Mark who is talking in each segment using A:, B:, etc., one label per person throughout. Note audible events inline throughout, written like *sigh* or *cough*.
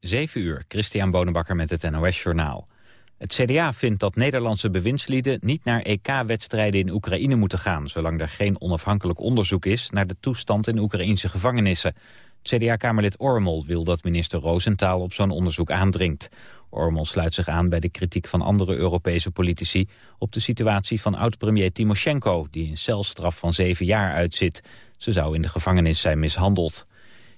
A: 7 uur, Christian Bonenbakker met het NOS Journaal. Het CDA vindt dat Nederlandse bewindslieden niet naar EK-wedstrijden in Oekraïne moeten gaan... zolang er geen onafhankelijk onderzoek is naar de toestand in Oekraïnse gevangenissen. CDA-kamerlid Ormel wil dat minister Roosentaal op zo'n onderzoek aandringt. Ormel sluit zich aan bij de kritiek van andere Europese politici... op de situatie van oud-premier Timoshenko, die een celstraf van zeven jaar uitzit. Ze zou in de gevangenis zijn mishandeld.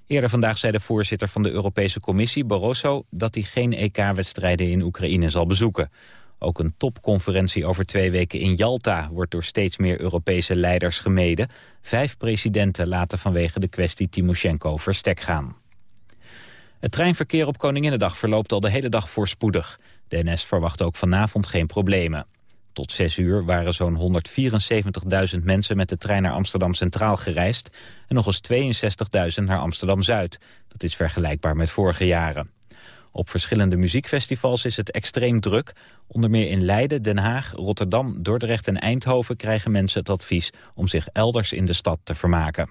A: Eerder vandaag zei de voorzitter van de Europese Commissie, Barroso... dat hij geen EK-wedstrijden in Oekraïne zal bezoeken. Ook een topconferentie over twee weken in Jalta... wordt door steeds meer Europese leiders gemeden. Vijf presidenten laten vanwege de kwestie Timoshenko verstek gaan. Het treinverkeer op Koninginnedag verloopt al de hele dag voorspoedig. De NS verwacht ook vanavond geen problemen. Tot 6 uur waren zo'n 174.000 mensen met de trein naar Amsterdam Centraal gereisd... en nog eens 62.000 naar Amsterdam-Zuid. Dat is vergelijkbaar met vorige jaren. Op verschillende muziekfestivals is het extreem druk. Onder meer in Leiden, Den Haag, Rotterdam, Dordrecht en Eindhoven... krijgen mensen het advies om zich elders in de stad te vermaken.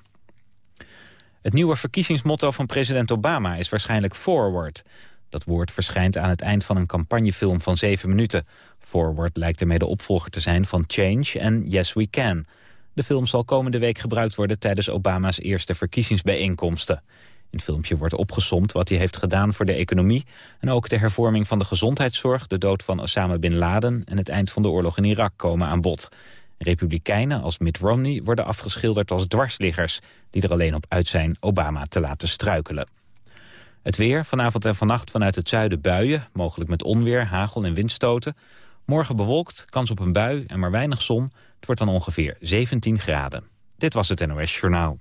A: Het nieuwe verkiezingsmotto van president Obama is waarschijnlijk Forward. Dat woord verschijnt aan het eind van een campagnefilm van zeven minuten. Forward lijkt ermee de opvolger te zijn van Change en Yes We Can. De film zal komende week gebruikt worden tijdens Obama's eerste verkiezingsbijeenkomsten. In het filmpje wordt opgesomd wat hij heeft gedaan voor de economie... en ook de hervorming van de gezondheidszorg, de dood van Osama Bin Laden... en het eind van de oorlog in Irak komen aan bod. Republikeinen als Mitt Romney worden afgeschilderd als dwarsliggers... die er alleen op uit zijn Obama te laten struikelen. Het weer, vanavond en vannacht vanuit het zuiden buien... mogelijk met onweer, hagel en windstoten. Morgen bewolkt, kans op een bui en maar weinig zon. Het wordt dan ongeveer 17 graden. Dit was het NOS Journaal.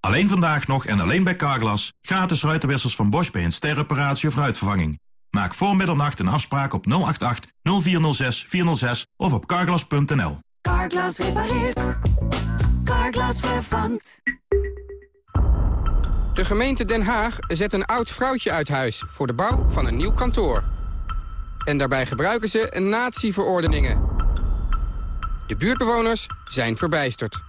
B: Alleen vandaag nog en alleen bij Carglass. Gratis ruitenwissers van Bosch bij een sterreparatie of ruitvervanging. Maak voor middernacht een afspraak op 088 0406 406 of op carglass.nl.
C: Carglass repareert.
D: De gemeente Den Haag zet een oud vrouwtje uit huis... voor de bouw van een nieuw kantoor. En daarbij gebruiken ze natieverordeningen. De buurtbewoners zijn verbijsterd.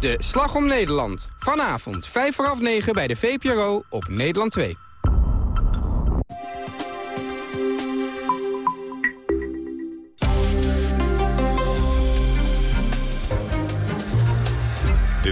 D: De Slag om Nederland. Vanavond 5 voor half 9 bij de VPRO op Nederland 2.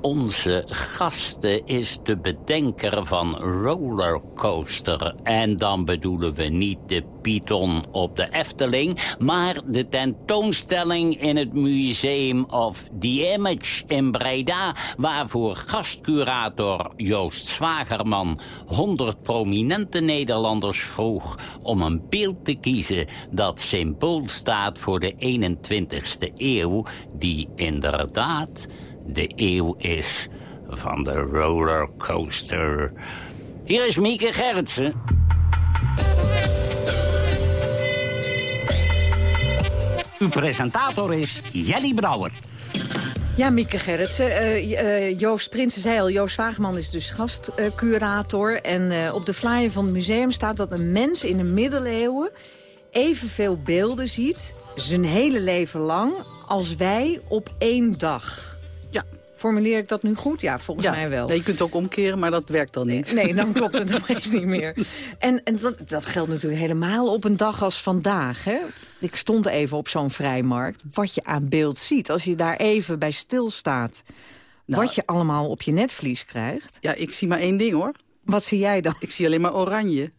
E: Onze gasten is de bedenker van Rollercoaster. En dan bedoelen we niet de Python op de Efteling... maar de tentoonstelling in het Museum of the Image in Breda... waarvoor gastcurator Joost Zwagerman 100 prominente Nederlanders vroeg... om een beeld te kiezen dat symbool staat voor de 21ste eeuw... die inderdaad de eeuw is van de rollercoaster. Hier is Mieke Gerritsen. Uw presentator is Jelly Brouwer.
F: Ja, Mieke Gerritsen. Uh, uh, Joost Prinsen zei al, Joost Wageman is dus gastcurator. en uh, op de flyer van het museum staat dat een mens in de middeleeuwen... evenveel beelden ziet, zijn hele leven lang, als wij op één dag. Formuleer ik dat nu goed? Ja, volgens mij wel.
G: Nee, je kunt het ook omkeren, maar dat werkt dan niet.
F: Nee, dan klopt het *laughs* nog eens niet meer. En, en dat, dat geldt natuurlijk helemaal op een dag als vandaag. Hè? Ik stond even op zo'n vrijmarkt. Wat je aan beeld ziet, als je daar even bij stilstaat... Nou, wat je allemaal op je netvlies krijgt.
G: Ja, ik zie maar één ding, hoor.
F: Wat zie jij dan?
G: Ik zie alleen maar oranje.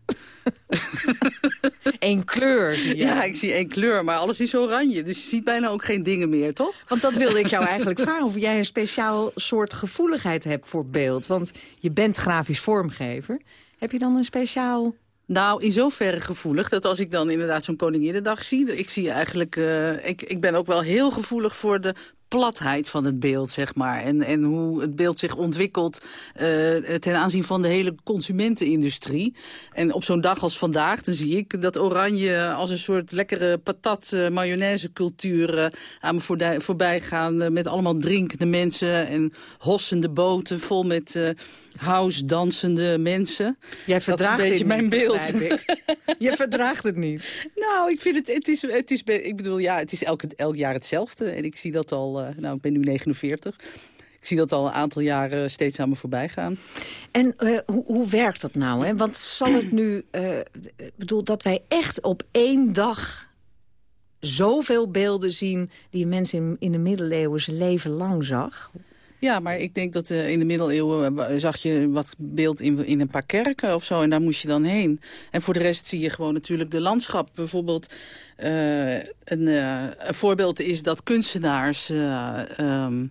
G: *laughs*
F: Eén kleur zie je.
G: Ja, ik zie één kleur, maar alles is oranje. Dus je ziet bijna ook geen dingen meer, toch?
F: Want dat wilde ik jou eigenlijk vragen. Of jij een speciaal soort gevoeligheid hebt voor beeld. Want je bent grafisch vormgever. Heb je dan een speciaal
G: nou, in zoverre gevoelig dat als ik dan inderdaad zo'n Koninginnedag zie... ik zie eigenlijk... Uh, ik, ik ben ook wel heel gevoelig voor de platheid van het beeld, zeg maar. En, en hoe het beeld zich ontwikkelt uh, ten aanzien van de hele consumentenindustrie. En op zo'n dag als vandaag, dan zie ik dat oranje als een soort lekkere patat uh, mayonaise cultuur uh, aan me voorbij, voorbij met allemaal drinkende mensen en hossende boten vol met house dansende mensen.
F: Jij verdraagt
G: dat is een beetje mijn
F: niet,
G: beeld. *laughs*
F: Je verdraagt het niet.
G: Nou, ik vind het, het is, het is, ik bedoel, ja, het is elk, elk jaar hetzelfde. En ik zie dat al, eh, nou, ik ben nu 49. Ik zie dat al een aantal jaren steeds aan me voorbij gaan.
F: En eh, hoe, hoe werkt dat nou? Hè? Want zal het nu, ik bedoel, dat wij echt op één dag zoveel beelden zien... die een mens in, in de middeleeuwen zijn leven lang zag?
G: Ja, maar ik denk dat eh, in de middeleeuwen eh, zag je wat beeld in, in een paar kerken of zo. En daar moest je dan heen. En voor de rest zie je gewoon natuurlijk de landschap. Bijvoorbeeld eh, een, voorbeeld is dat kunstenaars... eh, ehm,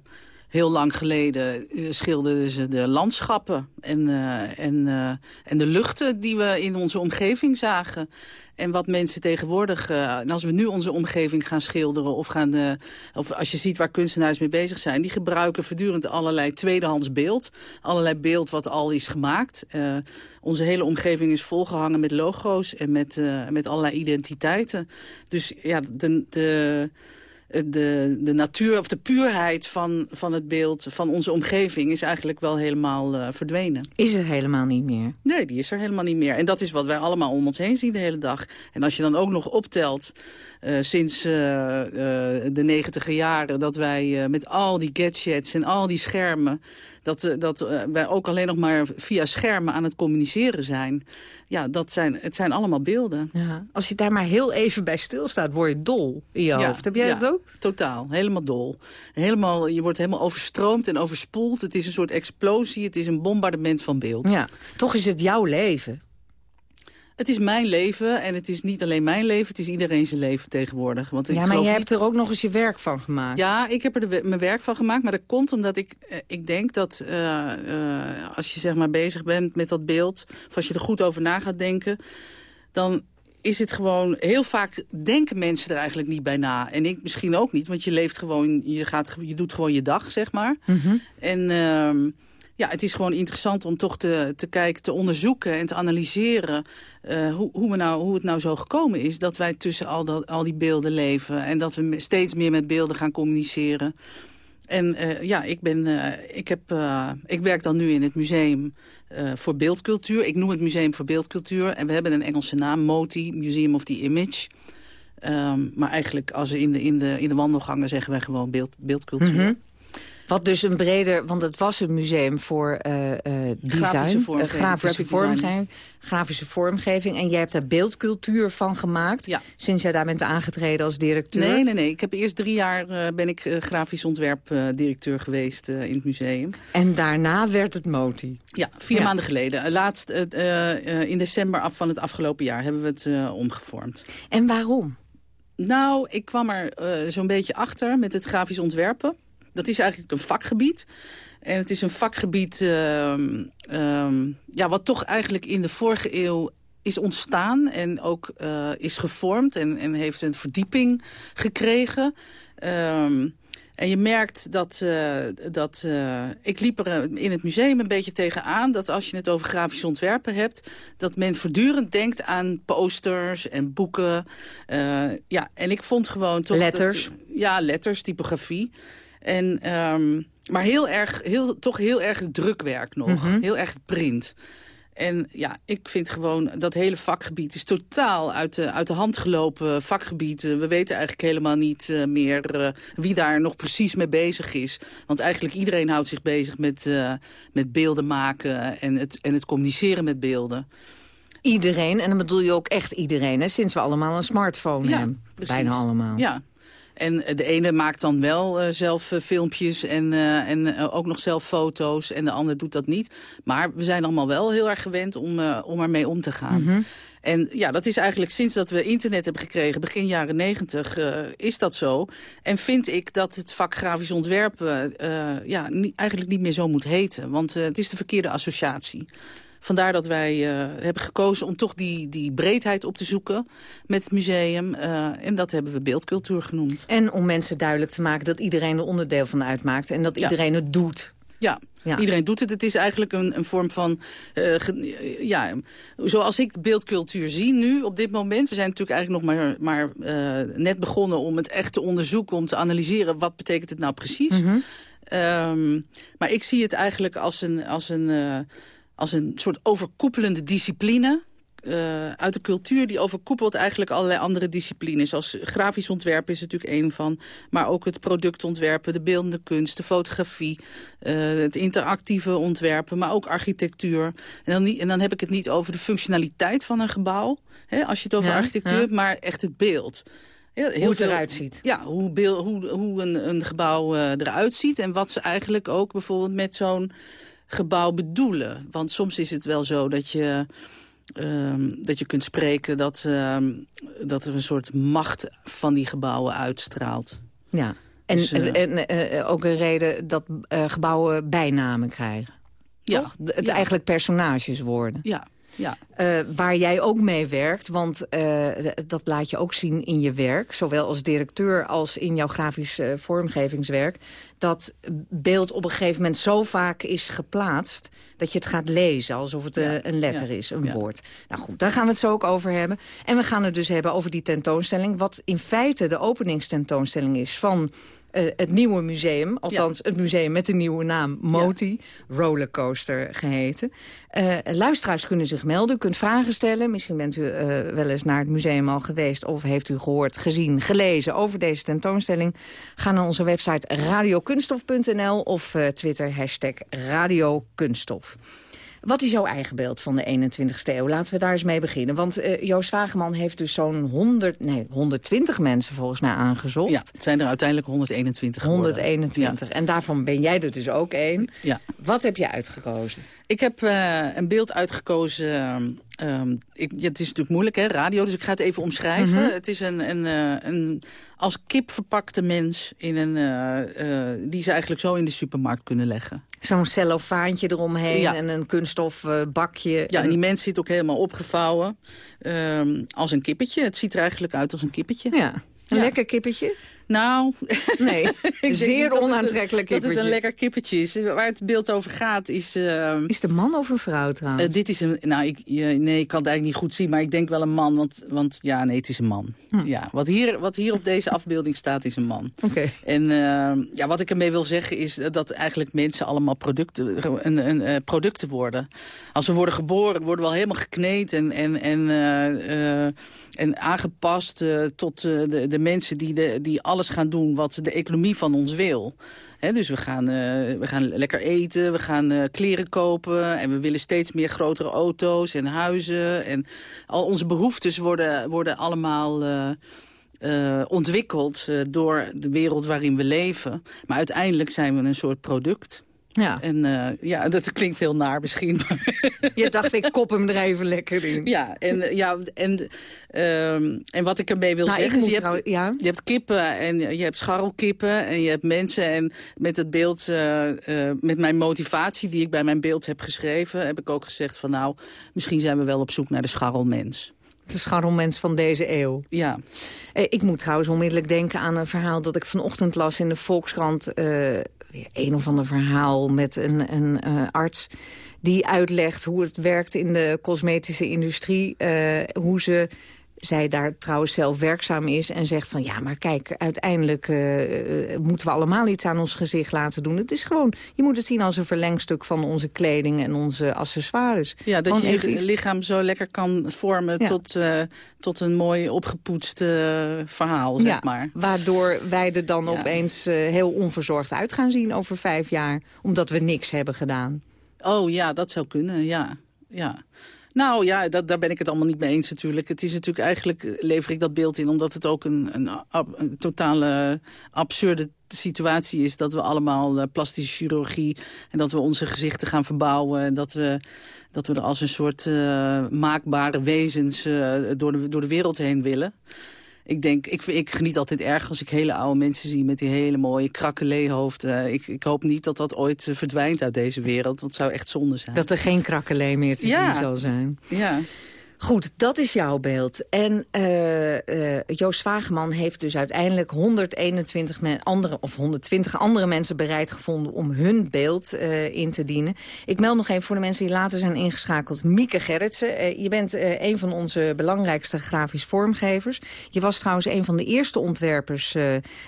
G: heel lang geleden eh, schilderden ze de landschappen en, eh, en, eh, en de luchten die we in onze omgeving zagen. En wat mensen tegenwoordig, en als we nu onze omgeving gaan schilderen... Of, gaan, of als je ziet waar kunstenaars mee bezig zijn... die gebruiken voortdurend allerlei tweedehands beeld. Allerlei beeld wat al is gemaakt. Onze hele omgeving is volgehangen met logo's en met, met allerlei identiteiten. Dus ja, de, de, de, de natuur of de puurheid van, van het beeld van onze omgeving... is eigenlijk wel helemaal eh, verdwenen.
F: Is er helemaal niet meer.
G: Nee, die is er helemaal niet meer. En dat is wat wij allemaal om ons heen zien de hele dag. En als je dan ook nog optelt eh, sinds eh, eh, de negentiger jaren... dat wij met al die gadgets en al die schermen... dat, dat wij ook alleen nog maar via schermen aan het communiceren zijn. Ja, dat zijn, het zijn allemaal beelden.
F: Ja. Als je daar maar heel even bij stilstaat, word je dol in je hoofd. Heb jij
G: ja,
F: dat ook?
G: Totaal, helemaal dol. Helemaal, je wordt helemaal overstroomd en overspoeld. Het is een soort explosie, het is een bombardement van beeld.
F: Ja. Toch is het jouw leven.
G: Het is mijn leven en het is niet alleen mijn leven, het is iedereen zijn leven tegenwoordig. Want ik
F: Ja, maar je
G: niet-
F: hebt er ook nog eens je werk van gemaakt.
G: Ja, ik heb er de, mijn werk van gemaakt, maar dat komt omdat ik, eh, ik denk dat eh, eh, als je zeg maar bezig bent met dat beeld, of als je er goed over na gaat denken, dan is het gewoon, heel vaak denken mensen er eigenlijk niet bij na. En ik misschien ook niet, want je leeft gewoon, je, gaat, je doet gewoon je dag, zeg maar. En ehm, ja, het is gewoon interessant om toch te, te kijken, te onderzoeken en te analyseren... eh, hoe, hoe, we nou, hoe het nou zo gekomen is dat wij tussen al, dat, al die beelden leven... en dat we steeds meer met beelden gaan communiceren. En eh, ja, ik, ben, eh, ik, heb, ik werk dan nu in het museum voor beeldcultuur. Ik noem het Museum voor Beeldcultuur. En we hebben een Engelse naam, MOTI, Museum of the Image. Ehm, maar eigenlijk, als in de, in, de, in de wandelgangen zeggen wij gewoon beeld, beeldcultuur.
F: Mhm. Wat dus een breder, want het was een museum voor eh, eh, design,
G: Grafische
F: eh,
G: vormgeving,
F: grafische, vormgeving, grafische vormgeving. En jij hebt daar beeldcultuur van gemaakt,
G: Ja.
F: sinds jij daar bent aangetreden als directeur.
G: Nee, nee, nee. Ik heb eerst drie jaar ben ik grafisch ontwerpdirecteur geweest in het museum.
F: En daarna werd het Moti.
G: Ja, vier
F: Ja.
G: maanden geleden. Laatst in december af van het afgelopen jaar hebben we het omgevormd.
F: En waarom?
G: Nou, ik kwam er zo'n beetje achter met het grafisch ontwerpen. Dat is eigenlijk een vakgebied. En het is een vakgebied ehm, ehm, ja, wat toch eigenlijk in de vorige eeuw is ontstaan en ook eh, is gevormd en, en heeft een verdieping gekregen. Ehm, en je merkt dat, eh, dat eh, ik liep er in het museum een beetje tegenaan... dat als je het over grafisch ontwerpen hebt... dat men voortdurend denkt aan posters en boeken. Ja, en ik vond gewoon toch... dat-
F: Letters.
G: ja, letters, typografie. En, ehm, maar heel erg, heel, toch heel erg drukwerk nog. Heel erg print. En ja, ik vind gewoon dat hele vakgebied is totaal uit de, uit de hand gelopen vakgebied. Eh, We weten eigenlijk helemaal niet eh, meer eh, wie daar nog precies mee bezig is. Want eigenlijk iedereen houdt zich bezig met, met beelden maken en het, en het communiceren met beelden.
F: Iedereen, en dan bedoel je ook echt iedereen, hè, sinds we allemaal een smartphone
G: Ja,
F: hebben.
G: precies.
F: Bijna allemaal.
G: Ja. En eh, de ene maakt dan wel eh, zelf eh, filmpjes en, en ook nog zelf foto's. En de ander doet dat niet. Maar we zijn allemaal wel heel erg gewend om, om ermee om te gaan. En ja, dat is eigenlijk sinds dat we internet hebben gekregen, begin jaren negentig, eh, is dat zo. En vind ik dat het vak grafisch ontwerpen ja, niet- eigenlijk niet meer zo moet heten. Want het is de verkeerde associatie. Vandaar dat wij eh, hebben gekozen om toch die, die breedheid op te zoeken met het museum. eh, en dat hebben we beeldcultuur genoemd.
F: En om mensen duidelijk te maken dat iedereen er onderdeel van uitmaakt. En dat
G: Ja.
F: iedereen het doet.
G: Ja,
F: Ja.
G: iedereen doet het. Het is eigenlijk een, een vorm van... eh, ge- ja, zoals ik beeldcultuur zie nu, op dit moment... we zijn natuurlijk eigenlijk nog maar, maar net begonnen om het echt te onderzoeken... om te analyseren wat betekent het nou precies... Ehm, maar ik zie het eigenlijk als een, als een, als een soort overkoepelende discipline... Uh, uit de cultuur die overkoepelt eigenlijk allerlei andere disciplines. Als grafisch ontwerpen is natuurlijk één van. Maar ook het productontwerpen, de beeldende kunst, de fotografie... Uh, het interactieve ontwerpen, maar ook architectuur. En dan, niet, en dan heb ik het niet over de functionaliteit van een gebouw... Hè, als je het over
F: Ja,
G: architectuur
F: ja.
G: hebt, maar echt het beeld. Heel, heel
F: Hoe het
G: veel-
F: eruit ziet.
G: Ja, hoe, beel, hoe, hoe een, een gebouw eh, eruit ziet... en wat ze eigenlijk ook bijvoorbeeld met zo'n gebouw bedoelen. Want soms is het wel zo dat je, ehm, dat je kunt spreken... Dat, ehm, dat er een soort macht van die gebouwen uitstraalt.
F: Ja. En,
G: Dus, eh,
F: en eh, ook een reden dat eh, gebouwen bijnamen krijgen.
G: Ja,
F: Toch? Het
G: ja.
F: eigenlijk personages worden.
G: Ja, ja.
F: Eh, waar jij ook mee werkt, want eh, dat laat je ook zien in je werk... zowel als directeur als in jouw grafisch eh, vormgevingswerk... dat beeld op een gegeven moment zo vaak is geplaatst... dat je het gaat lezen, alsof het
G: Ja,
F: een letter
G: ja,
F: is, een woord. Nou goed, daar gaan we het zo ook over hebben. En we gaan het dus hebben over die tentoonstelling... wat in feite de openingstentoonstelling is van... eh, het nieuwe museum, althans het museum met de nieuwe naam Moti, Rollercoaster geheten. Eh, luisteraars kunnen zich melden, u kunt vragen stellen. Misschien bent u eh, wel eens naar het museum al geweest... of heeft u gehoord, gezien, gelezen over deze tentoonstelling. Ga naar onze website radiokunstof.nl of Twitter hashtag radiokunststof. Wat is jouw eigen beeld van de 21ste eeuw? Laten we daar eens mee beginnen. Want eh, Joost Wageman heeft dus zo'n 100, nee, 120 mensen volgens mij aangezocht.
G: ja, het zijn er uiteindelijk 121 geworden.
F: 121. En daarvan ben jij er dus ook één.
G: Ja.
F: Wat heb je uitgekozen?
G: Ik heb eh, een beeld uitgekozen. ehm, ehm, ik, ja, het is natuurlijk moeilijk, hè, radio, dus ik ga het even omschrijven. Het is een, een, eh, een als kip verpakte mens in een, eh, die ze eigenlijk zo in de supermarkt kunnen leggen.
F: Zo'n cellofaantje eromheen
G: Ja.
F: en een kunststof bakje.
G: Ja, en die mens zit ook helemaal opgevouwen ehm, als een kippetje. Het ziet er eigenlijk uit als een kippetje.
F: Ja. Een
G: Ja.
F: lekker kippetje?
G: Nou, *laughs*
F: Nee, *laughs* zeer
G: dat het
F: onaantrekkelijk
G: Dat het
F: kippetje.
G: een lekker kippetje is. Waar het beeld over gaat is... ehm,
F: Is de man of een vrouw trouwens?
G: Eh, dit is een, nou, ik, nee, ik kan het eigenlijk niet goed zien, maar ik denk wel een man, want, want ja, nee, het is een man.
F: Hm.
G: Ja, wat, hier, wat hier op deze afbeelding staat, is een man.
F: Oké.
G: En eh, ja, wat ik ermee wil zeggen is dat eigenlijk mensen allemaal producten, een, een, eh, producten worden. Als we worden geboren, worden we al helemaal gekneed en, en, en, en aangepast eh, tot eh, de, de mensen die, die alles gaan doen wat de economie van ons wil. Dus we gaan, eh, we gaan lekker eten, we gaan kleren kopen... en we willen steeds meer grotere auto's en huizen. En al onze behoeftes worden, worden allemaal ontwikkeld... door de wereld waarin we leven. Maar uiteindelijk zijn we een soort product.
F: Ja.
G: En eh, ja, dat klinkt heel naar misschien. *laughs* maar-
F: Je dacht, ik kop hem er even lekker in.
G: ja, en, eh, ja, en, ehm, en wat ik ermee wil
F: Nou,
G: zeggen... is, je hebt,
F: ja.
G: je hebt kippen en je hebt scharrelkippen en je hebt mensen. En met het beeld, eh, met mijn motivatie die ik bij mijn beeld heb geschreven... heb ik ook gezegd van nou, misschien zijn we wel op zoek naar de scharrelmens.
F: De scharrelmens van deze eeuw.
G: Ja,
F: Eh, ik moet trouwens onmiddellijk denken aan een verhaal dat ik vanochtend las in de Volkskrant. Weer een of ander verhaal met een, een eh, arts die uitlegt hoe het werkt in de cosmetische industrie. eh, hoe ze, zij daar trouwens zelf werkzaam is en zegt van... ja, maar kijk, uiteindelijk eh, eh, moeten we allemaal iets aan ons gezicht laten doen. Het is gewoon, je moet het zien als een verlengstuk van onze kleding en onze accessoires.
G: ja dat
F: Gewoon
G: je
F: even
G: je lichaam zo lekker kan vormen
F: Ja.
G: tot, eh, tot een mooi opgepoetst verhaal, zeg maar.
F: Waardoor wij er dan
G: Ja.
F: opeens heel onverzorgd uit gaan zien over vijf jaar. Omdat we niks hebben gedaan.
G: Oh ja, dat zou kunnen, ja. ja. Nou ja, dat, daar ben ik het allemaal niet mee eens natuurlijk. Het is natuurlijk eigenlijk, lever ik dat beeld in... omdat het ook een, een, totale absurde situatie is... dat we allemaal eh, plastische chirurgie... en dat we onze gezichten gaan verbouwen... en dat we, dat we er als een soort eh, maakbare wezens eh, door, de, door de wereld heen willen. Ik denk, ik, ik geniet altijd erg als ik hele oude mensen zie met die hele mooie krakkeleehoofden. Ik, ik hoop niet dat dat ooit eh, verdwijnt uit deze wereld, want het zou echt zonde zijn.
F: Dat er geen krakkelee meer te
G: Ja.
F: zien zal zijn.
G: Ja.
F: Goed, dat is jouw beeld. En uh, uh, Joost Vageman heeft dus uiteindelijk 121 andere, of 120 andere mensen bereid gevonden om hun beeld uh, in te dienen. Ik meld nog even voor de mensen die later zijn ingeschakeld. Mieke Gerritsen, je bent een van onze belangrijkste grafisch vormgevers. Je was trouwens een van de eerste ontwerpers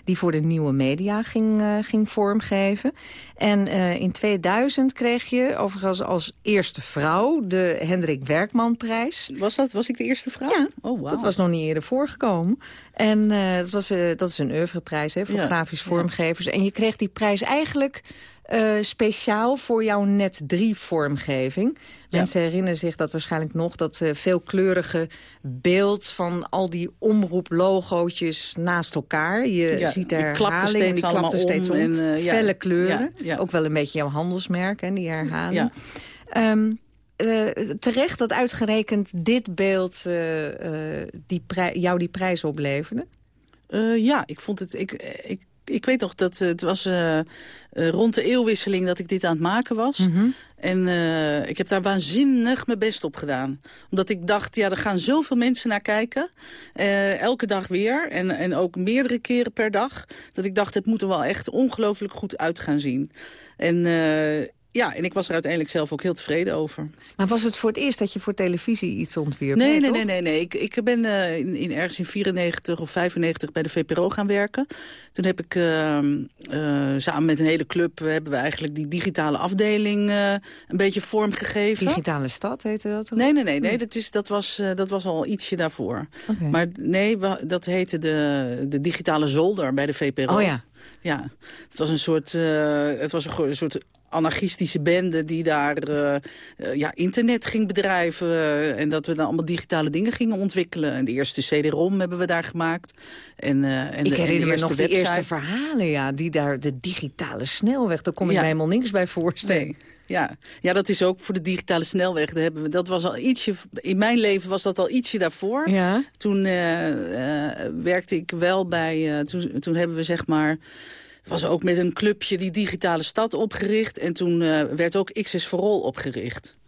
F: die voor de nieuwe media ging, ging vormgeven. En in 2000 kreeg je overigens als eerste vrouw de Hendrik Werkmanprijs.
G: Was, dat, was ik de eerste vrouw?
F: Ja, oh, wow. dat was nog niet eerder voorgekomen. En uh, dat, was, uh, dat is een oeuvreprijs hè, voor ja. grafisch vormgevers. En je kreeg die prijs eigenlijk uh, speciaal voor jouw net 3 vormgeving. Ja. Mensen herinneren zich dat waarschijnlijk nog... dat uh, veelkleurige beeld van al die omroeplogootjes naast elkaar. Je
G: ja,
F: ziet
G: die
F: herhalingen, die klapten steeds om.
G: En, uh,
F: Felle kleuren. Ook wel een beetje jouw handelsmerk, hè, die herhaling. Um, terecht dat uitgerekend dit beeld uh, uh, die jou die prijs opleverde?
G: ja, ik vond het... Ik, ik, ik weet nog dat het was rond de eeuwwisseling dat ik dit aan het maken was.
F: Mm -hmm.
G: En ik heb daar waanzinnig mijn best op gedaan. Omdat ik dacht, ja, er gaan zoveel mensen naar kijken. elke dag weer. En, en ook meerdere keren per dag. Dat ik dacht, het moet er wel echt ongelooflijk goed uit gaan zien. En ja, en ik was er uiteindelijk zelf ook heel tevreden over.
F: Maar was het voor het eerst dat je voor televisie iets ontwierp?
G: Nee, nee, nee, nee, nee, nee. Ik, ik ben uh, in, in, ergens in 94 of 95 bij de VPRO gaan werken. Toen heb ik uh, uh, samen met een hele club... hebben we eigenlijk die digitale afdeling een beetje vormgegeven.
F: Digitale stad heette dat?
G: Nee, nee, nee. nee dat, is, dat, was, dat was al ietsje daarvoor.
F: Okay.
G: Maar nee, dat heette de, de digitale zolder bij de VPRO.
F: Oh ja.
G: Ja, het was een soort, het was een soort anarchistische bende die daar uh, uh, ja, internet ging bedrijven. Uh, en dat we dan allemaal digitale dingen gingen ontwikkelen. En de eerste CD-ROM hebben we daar gemaakt. En, en
F: ik
G: de,
F: herinner me nog die eerste verhalen, ja. Die daar, de digitale snelweg, daar kon ik me helemaal niks bij voorstellen.
G: Nee. Ja. ja, dat is ook voor de digitale snelweg. Daar hebben we, dat was al ietsje, in mijn leven was dat al ietsje daarvoor.
F: Ja.
G: Toen werkte ik wel bij, toen, toen hebben we zeg maar... Het was ook met een clubje die digitale stad opgericht. En toen werd ook XS for All opgericht.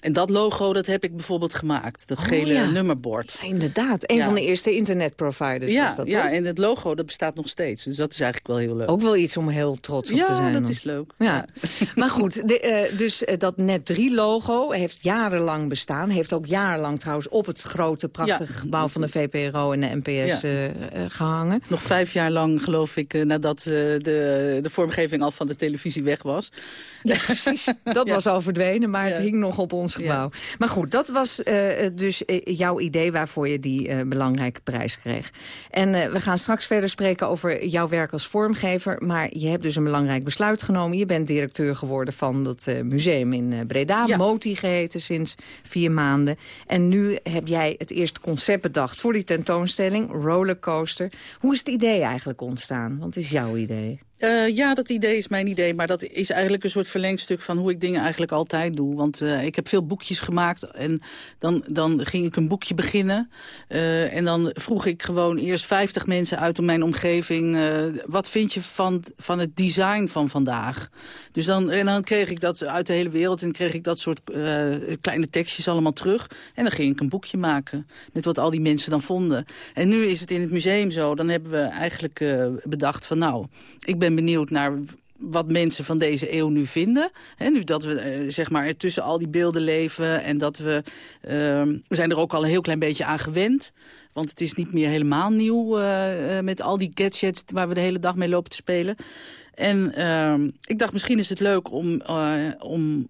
G: En dat logo, dat heb ik bijvoorbeeld gemaakt. Dat
F: oh,
G: gele
F: ja.
G: nummerbord.
F: Ja, inderdaad, een
G: Ja.
F: van de eerste internetproviders
G: Ja,
F: was dat,
G: ja,
F: toch?
G: en het logo dat bestaat nog steeds. Dus dat is eigenlijk wel heel leuk.
F: Ook wel iets om heel trots op
G: ja,
F: te zijn.
G: dat
F: dan.
G: is leuk.
F: Ja. *laughs* maar goed, de, uh, dus uh, dat Net3-logo heeft jarenlang bestaan. Heeft ook jarenlang trouwens op het grote, prachtige
G: Ja,
F: gebouw van de VPRO en de NPS
G: Ja.
F: uh, gehangen.
G: Nog vijf jaar lang, geloof ik, eh, nadat eh, de, de vormgeving al van de televisie weg was.
F: Ja, precies. Dat
G: Ja.
F: was al verdwenen, maar het
G: Ja.
F: hing nog op ons gebouw. Maar goed, dat was uh, dus uh, jouw idee waarvoor je die uh, belangrijke prijs kreeg. En we gaan straks verder spreken over jouw werk als vormgever. Maar je hebt dus een belangrijk besluit genomen. Je bent directeur geworden van dat museum in Breda. Moti geheten sinds vier maanden. En nu heb jij het eerste concept bedacht voor die tentoonstelling. Rollercoaster. Hoe is het idee eigenlijk ontstaan? Want het is jouw idee.
G: Uh, ja, dat idee is mijn idee. Maar dat is eigenlijk een soort verlengstuk van hoe ik dingen eigenlijk altijd doe. Want uh, ik heb veel boekjes gemaakt. En dan, dan ging ik een boekje beginnen. Uh, en dan vroeg ik gewoon eerst 50 mensen uit mijn omgeving. wat vind je van, van het design van vandaag? Dus dan, en dan kreeg ik dat uit de hele wereld. En kreeg ik dat soort kleine tekstjes allemaal terug. En dan ging ik een boekje maken. Met wat al die mensen dan vonden. En nu is het in het museum zo. Dan hebben we eigenlijk bedacht van nou, ik ben ben benieuwd naar wat mensen van deze eeuw nu vinden. He, nu dat we uh, zeg maar tussen al die beelden leven en dat we... Uh, we zijn er ook al een heel klein beetje aan gewend. Want het is niet meer helemaal nieuw uh, met al die gadgets waar we de hele dag mee lopen te spelen. En ehm, ik dacht misschien is het leuk om, om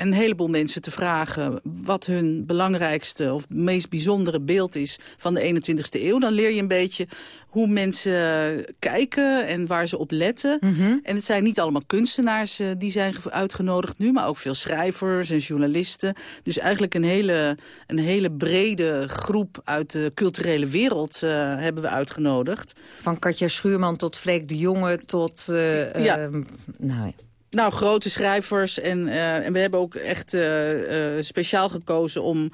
G: een heleboel mensen te vragen wat hun belangrijkste of meest bijzondere beeld is van de 21ste eeuw. Dan leer je een beetje hoe mensen kijken en waar ze op letten.
F: Mm -hmm.
G: En het zijn niet allemaal kunstenaars uh, die zijn uitgenodigd nu, maar ook veel schrijvers en journalisten. Dus eigenlijk een hele, een hele brede groep uit de culturele wereld uh, hebben we uitgenodigd.
F: Van Katja Schuurman tot Freek de Jonge tot... Uh,
G: ja.
F: nou,
G: nou, grote schrijvers. En, uh, en we hebben ook echt uh, uh, speciaal gekozen om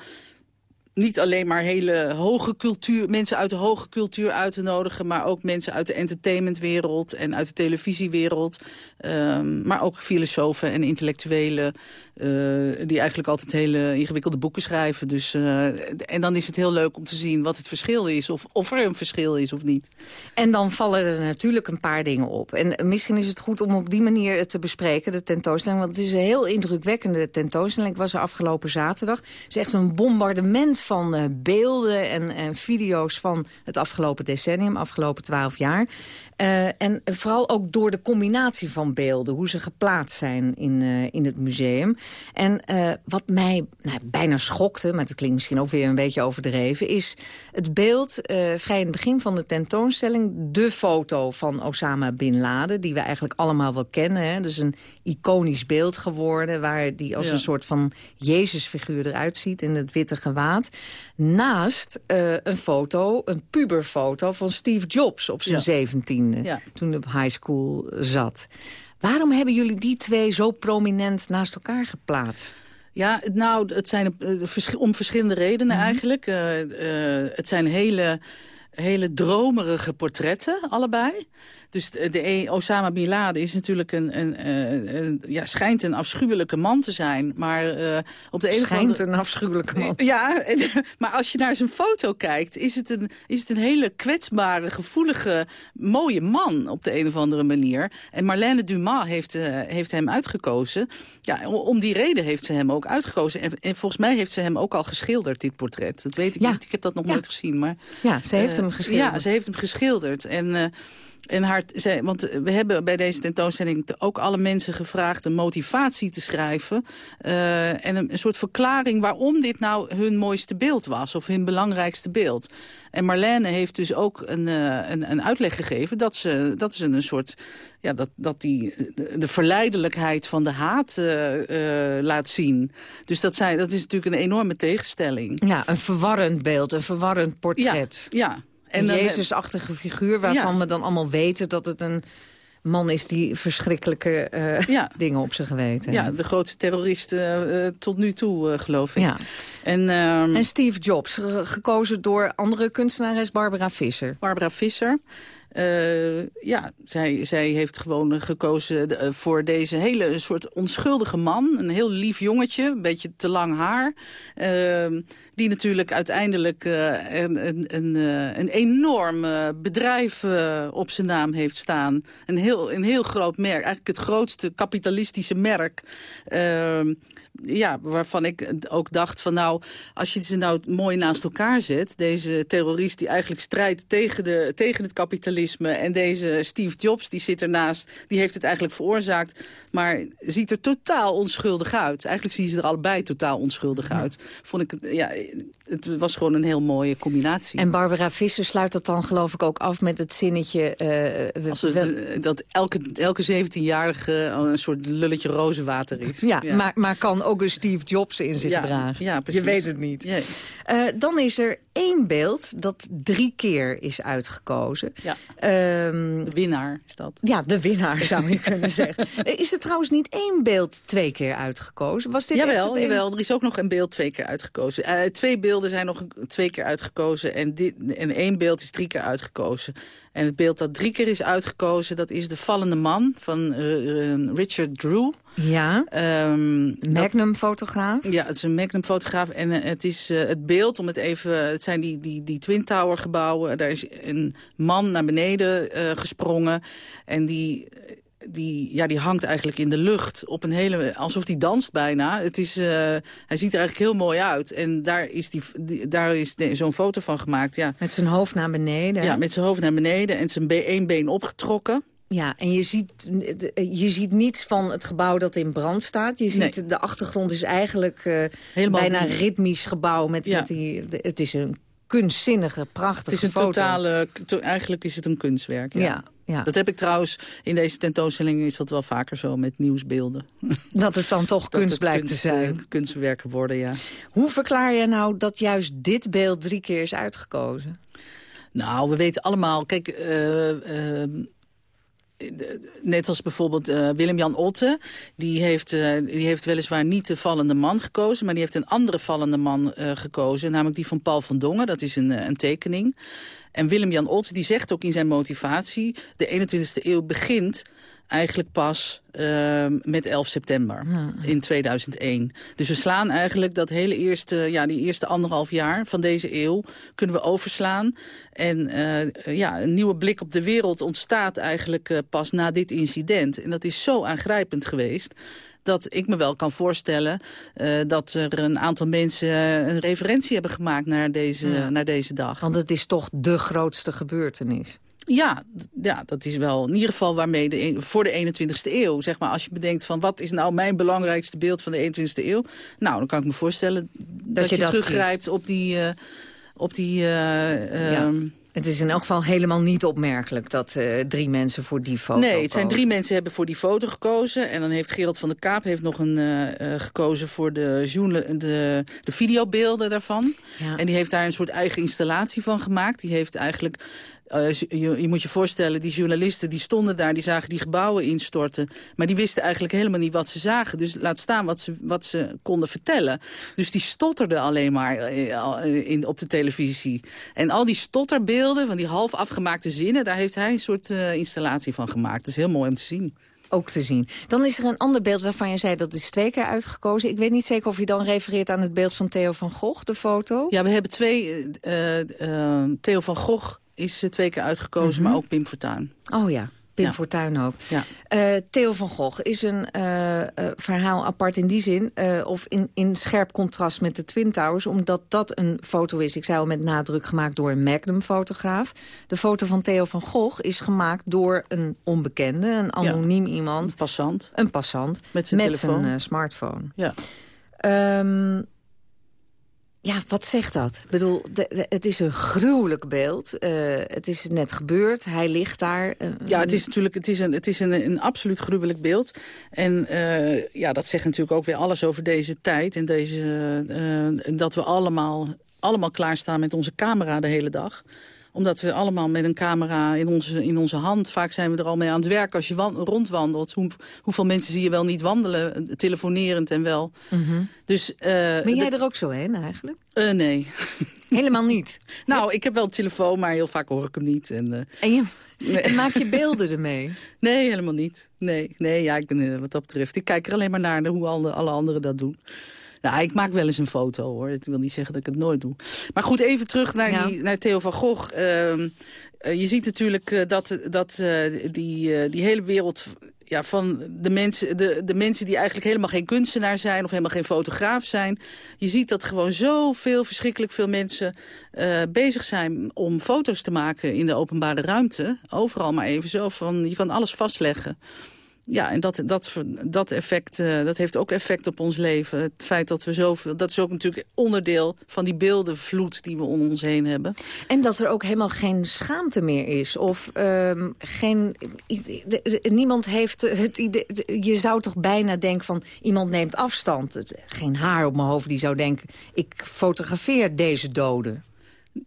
G: niet alleen maar hele hoge cultuur, mensen uit de hoge cultuur uit te nodigen... maar ook mensen uit de entertainmentwereld en uit de televisiewereld. Um, maar ook filosofen en intellectuelen... Uh, die eigenlijk altijd hele ingewikkelde boeken schrijven. Dus, uh, en dan is het heel leuk om te zien wat het verschil is. Of, of er een verschil is of niet.
F: En dan vallen er natuurlijk een paar dingen op. En misschien is het goed om op die manier te bespreken, de tentoonstelling. Want het is een heel indrukwekkende tentoonstelling. Ik was er afgelopen zaterdag. Het is echt een bombardement van uh, beelden en, en video's van het afgelopen decennium, afgelopen twaalf jaar. En vooral ook door de combinatie van beelden, hoe ze geplaatst zijn in, in het museum. En uh, wat mij nou, bijna schokte, maar het klinkt misschien ook weer een beetje overdreven... is het beeld, vrij in het begin van de tentoonstelling... de foto van Osama Bin Laden, die we eigenlijk allemaal wel kennen. Hè? Dat is een iconisch beeld geworden... waar die als ja. een soort van Jezusfiguur eruit ziet in het witte gewaad. Naast een foto, een puberfoto van Steve Jobs op zijn zeventiende... Ja. Toen hij op high school zat. Waarom hebben jullie die twee zo prominent naast elkaar geplaatst?
G: Ja, nou, het zijn om verschillende redenen mm -hmm. eigenlijk. Uh, uh, het zijn hele, hele dromerige portretten, allebei. Dus de, de Osama Bin Laden is natuurlijk een, een, een, een, ja, schijnt een afschuwelijke man te zijn. Maar uh, op de
F: schijnt een andere... een afschuwelijke man. *laughs*
G: Ja, en, maar als je naar zijn foto kijkt, is het, een, is het een hele kwetsbare, gevoelige, mooie man op de een of andere manier. En Marlène Dumas heeft, uh, heeft hem uitgekozen. Ja, om die reden heeft ze hem ook uitgekozen. En, en, volgens mij heeft ze hem ook al geschilderd, dit portret. Dat weet ik ja. niet, ik heb dat nog
F: ja.
G: nooit gezien. Maar,
F: ja, ze heeft uh, hem geschilderd.
G: Ja, ze heeft hem geschilderd. En... En haar, zij, want we hebben bij deze tentoonstelling ook alle mensen gevraagd... een motivatie te schrijven. Uh, en een, een, soort verklaring waarom dit nou hun mooiste beeld was. Of hun belangrijkste beeld. En Marlène heeft dus ook een, uh, een, een, uitleg gegeven... dat ze, dat ze een soort... Ja, dat, dat die de, de verleidelijkheid van de haat uh, laat zien. Dus dat, zij, dat is natuurlijk een enorme tegenstelling.
F: Ja, een verwarrend beeld, een verwarrend portret.
G: Ja, ja.
F: En een Jezusachtige figuur waarvan ja. we dan allemaal weten dat het een man is die verschrikkelijke uh, ja. *laughs* dingen op zijn geweten
G: Ja, de grootste terrorist uh, tot nu toe, geloof ik.
F: Ja.
G: En, um,
F: en Steve Jobs, gekozen door andere kunstenares Barbara Visser.
G: Barbara Visser. Uh, ja, zij, zij heeft gewoon gekozen voor deze hele soort onschuldige man. Een heel lief jongetje, een beetje te lang haar. Uh, die natuurlijk uiteindelijk een, een, een, een enorm bedrijf op zijn naam heeft staan. Een heel, een heel groot merk, eigenlijk het grootste kapitalistische merk ja, waarvan ik ook dacht van nou, als je ze nou mooi naast elkaar zet, deze terrorist die eigenlijk strijdt tegen, de, tegen het kapitalisme en deze Steve Jobs die zit ernaast, die heeft het eigenlijk veroorzaakt, maar ziet er totaal onschuldig uit. Eigenlijk zien ze er allebei totaal onschuldig uit. Vond ik, ja, het was gewoon een heel mooie combinatie.
F: En Barbara Visser sluit dat dan geloof ik ook af met het zinnetje...
G: Uh, Als het, dat elke, elke 17-jarige een soort lulletje rozenwater is.
F: Ja, ja. Maar, maar kan ook een Steve Jobs in zich
G: ja,
F: dragen.
G: Ja, precies.
F: Je weet het niet. Uh, dan is er één beeld dat drie keer is uitgekozen.
G: Ja.
F: Um,
G: de winnaar is dat.
F: Ja, de winnaar zou je kunnen *laughs* zeggen. Is er trouwens niet één beeld twee keer uitgekozen? Was dit
G: jawel,
F: echt
G: jawel, er is ook nog een beeld twee keer uitgekozen. Uh, twee beelden zijn nog twee keer uitgekozen en, dit, en één beeld is drie keer uitgekozen. En het beeld dat drie keer is uitgekozen, dat is De Vallende Man van uh, Richard Drew.
F: Ja,
G: um,
F: Magnum-fotograaf.
G: Ja, het is een Magnum-fotograaf. En uh, het is uh, het beeld, om het even... Het zijn die, die, die Twin Tower gebouwen. Daar is een man naar beneden gesprongen. En die die, ja, die hangt eigenlijk in de lucht. Op een hele, alsof die danst bijna. Het is, uh, hij ziet er eigenlijk heel mooi uit. En daar is, die, die daar is zo'n foto van gemaakt. Ja.
F: Met zijn hoofd naar beneden.
G: Ja, met zijn hoofd naar beneden en zijn één been opgetrokken.
F: Ja, en je ziet, je ziet niets van het gebouw dat in brand staat. Je ziet, nee. de achtergrond is eigenlijk uh, bijna ritmisch gebouw. Met,
G: ja.
F: met die, het is een kunstzinnige, prachtige
G: Het is een
F: foto.
G: totale, to, eigenlijk is het een kunstwerk. Ja.
F: ja. Ja.
G: Dat heb ik trouwens, in deze tentoonstelling is dat wel vaker zo met nieuwsbeelden.
F: Dat het dan toch *laughs* kunst blijkt
G: kunst,
F: te zijn.
G: Kunstwerken worden, ja.
F: Hoe verklaar je nou dat juist dit beeld drie keer is uitgekozen?
G: Nou, we weten allemaal, kijk... Uh, uh, net als bijvoorbeeld uh, Willem-Jan Otte... Die heeft, uh, die heeft weliswaar niet de vallende man gekozen... maar die heeft een andere vallende man uh, gekozen. Namelijk die van Paul van Dongen. Dat is een, een tekening. En Willem-Jan Otte die zegt ook in zijn motivatie... de 21e eeuw begint eigenlijk pas uh, met 11 september in 2001. Dus we slaan eigenlijk dat hele eerste, ja, die eerste anderhalf jaar van deze eeuw... kunnen we overslaan. En uh, ja, een nieuwe blik op de wereld ontstaat eigenlijk uh, pas na dit incident. En dat is zo aangrijpend geweest dat ik me wel kan voorstellen uh, dat er een aantal mensen een referentie hebben gemaakt naar deze, ja. naar deze dag.
F: Want het is toch de grootste gebeurtenis.
G: Ja, ja, dat is wel in ieder geval waarmee de, voor de 21ste eeuw. Zeg maar, als je bedenkt van wat is nou mijn belangrijkste beeld van de 21ste eeuw. Nou, dan kan ik me voorstellen dat, dat je, je dat teruggrijpt op die... Uh, op die uh,
F: ja. um, het is in elk geval helemaal niet opmerkelijk dat uh, drie mensen voor die foto
G: Nee, het zijn drie mensen hebben voor die foto gekozen. En dan heeft Gerald van der Kaap heeft nog een, uh, gekozen voor de, de, de videobeelden daarvan. Ja. En die heeft daar een soort eigen installatie van gemaakt. Die heeft eigenlijk uh, je, je, moet je voorstellen, die journalisten die stonden daar... die zagen die gebouwen instorten. Maar die wisten eigenlijk helemaal niet wat ze zagen. Dus laat staan wat ze, wat ze konden vertellen. Dus die stotterden alleen maar uh, in, op de televisie. En al die stotterbeelden van die half afgemaakte zinnen... daar heeft hij een soort uh, installatie van gemaakt. Dat is heel mooi om te zien
F: ook te zien. Dan is er een ander beeld waarvan je zei dat is twee keer uitgekozen. Ik weet niet zeker of je dan refereert aan het beeld van Theo van Gogh, de foto.
G: Ja, we hebben twee... Uh, uh, Theo van Gogh is twee keer uitgekozen, mm -hmm. maar ook Pim Fortuyn.
F: Oh ja, Pim ja. Fortuyn ook. Ja. Uh, Theo van Gogh is een uh, uh, verhaal apart in die zin... of in, in scherp contrast met de Twin Towers... omdat dat een foto is, ik zei al met nadruk gemaakt... door een Magnum-fotograaf. De foto van Theo van Gogh is gemaakt door een onbekende... een anoniem ja. iemand.
G: Een passant.
F: Een passant.
G: Met zijn,
F: met zijn smartphone.
G: Ja.
F: Um, ja, wat zegt dat? Ik bedoel, de, de, het is een gruwelijk beeld. Uh, het is net gebeurd. Hij ligt daar. Uh,
G: ja, het is natuurlijk het is een, het is een, een absoluut gruwelijk beeld. En uh, ja, dat zegt natuurlijk ook weer alles over deze tijd. En deze, dat we allemaal, allemaal klaarstaan met onze camera de hele dag omdat we allemaal met een camera in onze, in onze hand... vaak zijn we er al mee aan het werk als je rondwandelt. Hoe, hoeveel mensen zie je wel niet wandelen, telefonerend en wel.
F: Mm -hmm.
G: dus, uh,
F: ben jij er ook zo heen eigenlijk?
G: Uh, nee. *laughs*
F: Helemaal niet? *laughs*
G: nou, ik heb wel een telefoon, maar heel vaak hoor ik hem niet. En, uh,
F: en, je, *laughs* nee. en maak je beelden ermee?
G: Nee, helemaal niet. Nee, nee ja, ik ben, wat dat betreft. Ik kijk er alleen maar naar hoe alle, alle anderen dat doen. Nou, ik maak wel eens een foto, hoor. Dat wil niet zeggen dat ik het nooit doe. Maar goed, even terug naar, ja. die, naar Theo van Gogh. Uh, uh, je ziet natuurlijk uh, dat, dat uh, die, die hele wereld ja, van de mensen, de, de mensen die eigenlijk helemaal geen kunstenaar zijn... of helemaal geen fotograaf zijn. Je ziet dat gewoon zoveel, verschrikkelijk veel mensen uh, bezig zijn... om foto's te maken in de openbare ruimte. Overal maar even zo van, je kan alles vastleggen. Ja, en dat, dat, dat, effect, uh, dat heeft ook effect op ons leven. Het feit dat we zoveel... Dat is ook natuurlijk onderdeel van die beeldenvloed die we om ons heen hebben.
F: En dat er ook helemaal geen schaamte meer is. Of um, geen... Niemand heeft het idee... Je zou toch bijna denken van... Iemand neemt afstand. Geen haar op mijn hoofd die zou denken... Ik fotografeer deze doden.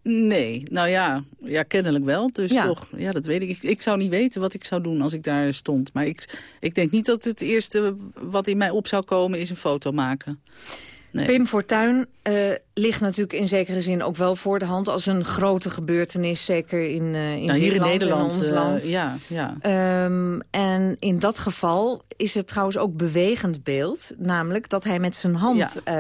G: Nee, nou ja, ja kennelijk wel. Dus ja. toch, ja, dat weet ik. ik. ik. zou niet weten wat ik zou doen als ik daar stond. Maar ik, ik denk niet dat het eerste wat in mij op zou komen is een foto maken.
F: Nee. Pim Fortuyn uh, ligt natuurlijk in zekere zin ook wel voor de hand... als een grote gebeurtenis, zeker in, uh, in
G: nou, hier in Nederland,
F: in ons land.
G: Uh, ja, ja.
F: Um, en in dat geval is het trouwens ook bewegend beeld. Namelijk dat hij met zijn hand
G: Ja,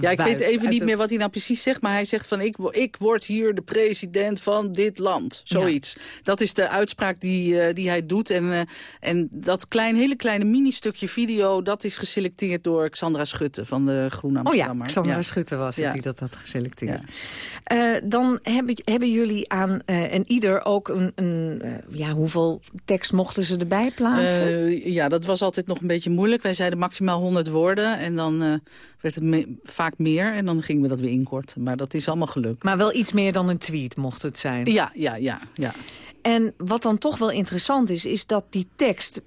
G: ja ik weet even niet de... meer wat hij nou precies zegt... maar hij zegt van ik, ik word hier de president van dit land. Zoiets. Ja. Dat is de uitspraak die, die hij doet. En, en dat klein, hele kleine mini-stukje video... dat is geselecteerd door Xandra Schutte van de Groene Amsterdammer.
F: Oh ja, Xandra ja. Schutte was het ja. die dat had geselecteerd. Ja. Uh, dan hebben, hebben jullie aan uh, en ieder ook een... een uh, ja, hoeveel tekst mochten ze erbij plaatsen?
G: ja, dat was altijd nog een beetje moeilijk. Wij zeiden maximaal 100 woorden en dan werd het me vaak meer. En dan gingen we dat weer inkorten. Maar dat is allemaal gelukt.
F: Maar wel iets meer dan een tweet mocht het zijn?
G: Ja, ja, ja. ja.
F: En wat dan toch wel interessant is, is dat die tekst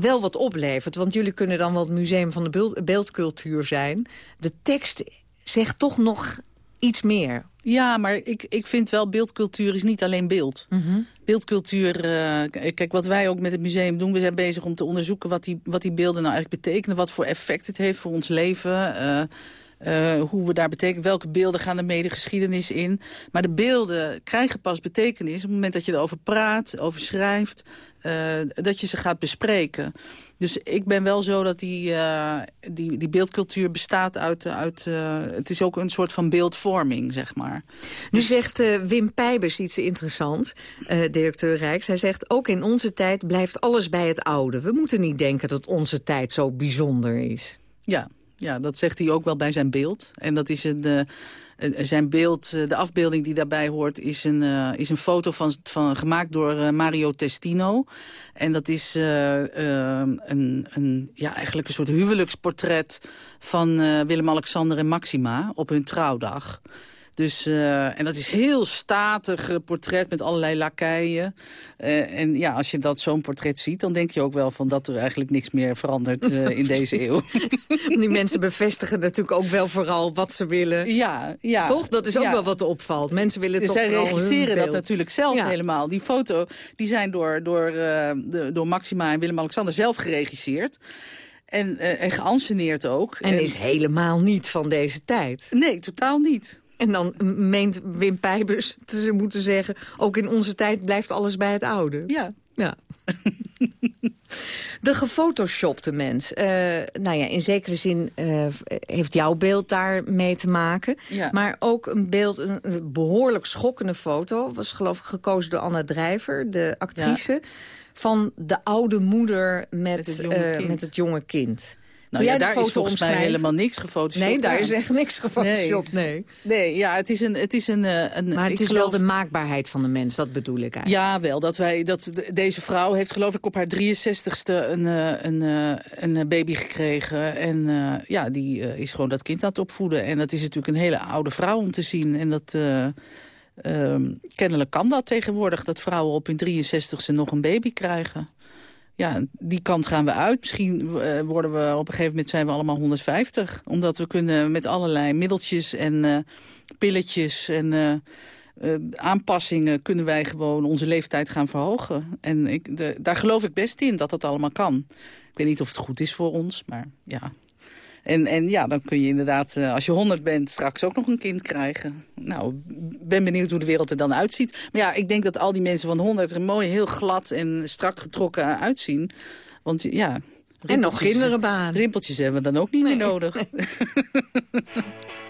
F: wel wat oplevert. Want jullie kunnen dan wel het museum van de beeld, beeldcultuur zijn. De tekst zegt toch nog iets meer.
G: Ja, maar ik, ik vind wel, beeldcultuur is niet alleen beeld. Beeldcultuur, eh, kijk wat wij ook met het museum doen... we zijn bezig om te onderzoeken wat die, wat die beelden nou eigenlijk betekenen... wat voor effect het heeft voor ons leven... eh, eh, hoe we daar betekenen, welke beelden gaan er mee de geschiedenis in. Maar de beelden krijgen pas betekenis op het moment dat je erover praat, over schrijft, dat je ze gaat bespreken. Dus ik ben wel zo dat die, eh, die, die beeldcultuur bestaat uit... uit eh, het is ook een soort van beeldvorming, zeg maar.
F: Nu zegt eh, Wim Pijbers iets interessants, eh, directeur Rijks. Hij zegt, ook in onze tijd blijft alles bij het oude. We moeten niet denken dat onze tijd zo bijzonder is.
G: Ja, ja, dat zegt hij ook wel bij zijn beeld. En dat is een... eh, eh, zijn beeld, eh, de afbeelding die daarbij hoort, is een, is een foto van, van, gemaakt door Mario Testino. En dat is eh, eh, een, een, ja, eigenlijk een soort huwelijksportret van Willem-Alexander en Maxima op hun trouwdag. Dus, eh, en dat is heel statig portret met allerlei lakeien. Eh, en ja, als je dat zo'n portret ziet, dan denk je ook wel van dat er eigenlijk niks meer verandert eh, in *laughs* deze eeuw. *laughs*
F: Die mensen bevestigen natuurlijk ook wel vooral wat ze willen.
G: Ja, ja.
F: Toch? Dat is ook
G: Ja.
F: wel wat opvalt. Mensen willen
G: Dus
F: toch
G: zij regisseren dat natuurlijk zelf
F: Ja.
G: helemaal. Die foto die zijn door, door, de, door Maxima en Willem-Alexander zelf geregisseerd. En, eh, en geanceneerd ook.
F: En is helemaal niet van deze tijd.
G: Nee, totaal niet.
F: En dan meent Wim Pijbers te moeten zeggen... ook in onze tijd blijft alles bij het oude.
G: Ja.
F: Ja. *laughs* De gefotoshopte mens. Eh, nou ja, in zekere zin eh, heeft jouw beeld daar mee te maken.
G: Ja.
F: Maar ook een beeld, een, behoorlijk schokkende foto... was geloof ik gekozen door Anna Drijver, de actrice... van de oude moeder met,
G: Met het jonge
F: eh, met het jonge kind.
G: Nou ja, daar is volgens mij helemaal niks gefotoshopt.
F: Nee, daar is echt niks gefotoshopt, nee.
G: Nee, ja, het is een... Het is een, eh, een
F: Maar het is
G: geloof-
F: wel de maakbaarheid van de mens, dat bedoel ik eigenlijk.
G: Ja, wel. Dat wij, dat de- deze vrouw heeft geloof ik op haar 63ste een, eh, een, eh, een baby gekregen. En ja, die is gewoon dat kind aan het opvoeden. En dat is natuurlijk een hele oude vrouw om te zien. En dat... eh, ehm, kennelijk kan dat tegenwoordig, dat vrouwen op hun 63ste nog een baby krijgen. Ja, die kant gaan we uit. Misschien eh, worden we op een gegeven moment zijn we allemaal 150. Omdat we kunnen met allerlei middeltjes en eh, pilletjes en eh, aanpassingen... kunnen wij gewoon onze leeftijd gaan verhogen. En ik, daar geloof ik best in dat dat allemaal kan. Ik weet niet of het goed is voor ons, maar ja. En, en ja, dan kun je inderdaad, eh, als je 100 bent, straks ook nog een kind krijgen. Nou, ben benieuwd hoe de wereld er dan uitziet. Maar ja, ik denk dat al die mensen van 100 er mooi heel glad en strak getrokken uitzien. Want ja...
F: En nog
G: rimpeltjes-
F: kinderen baan.
G: Rimpeltjes hebben we dan ook niet meer nodig. *laughs* *laughs*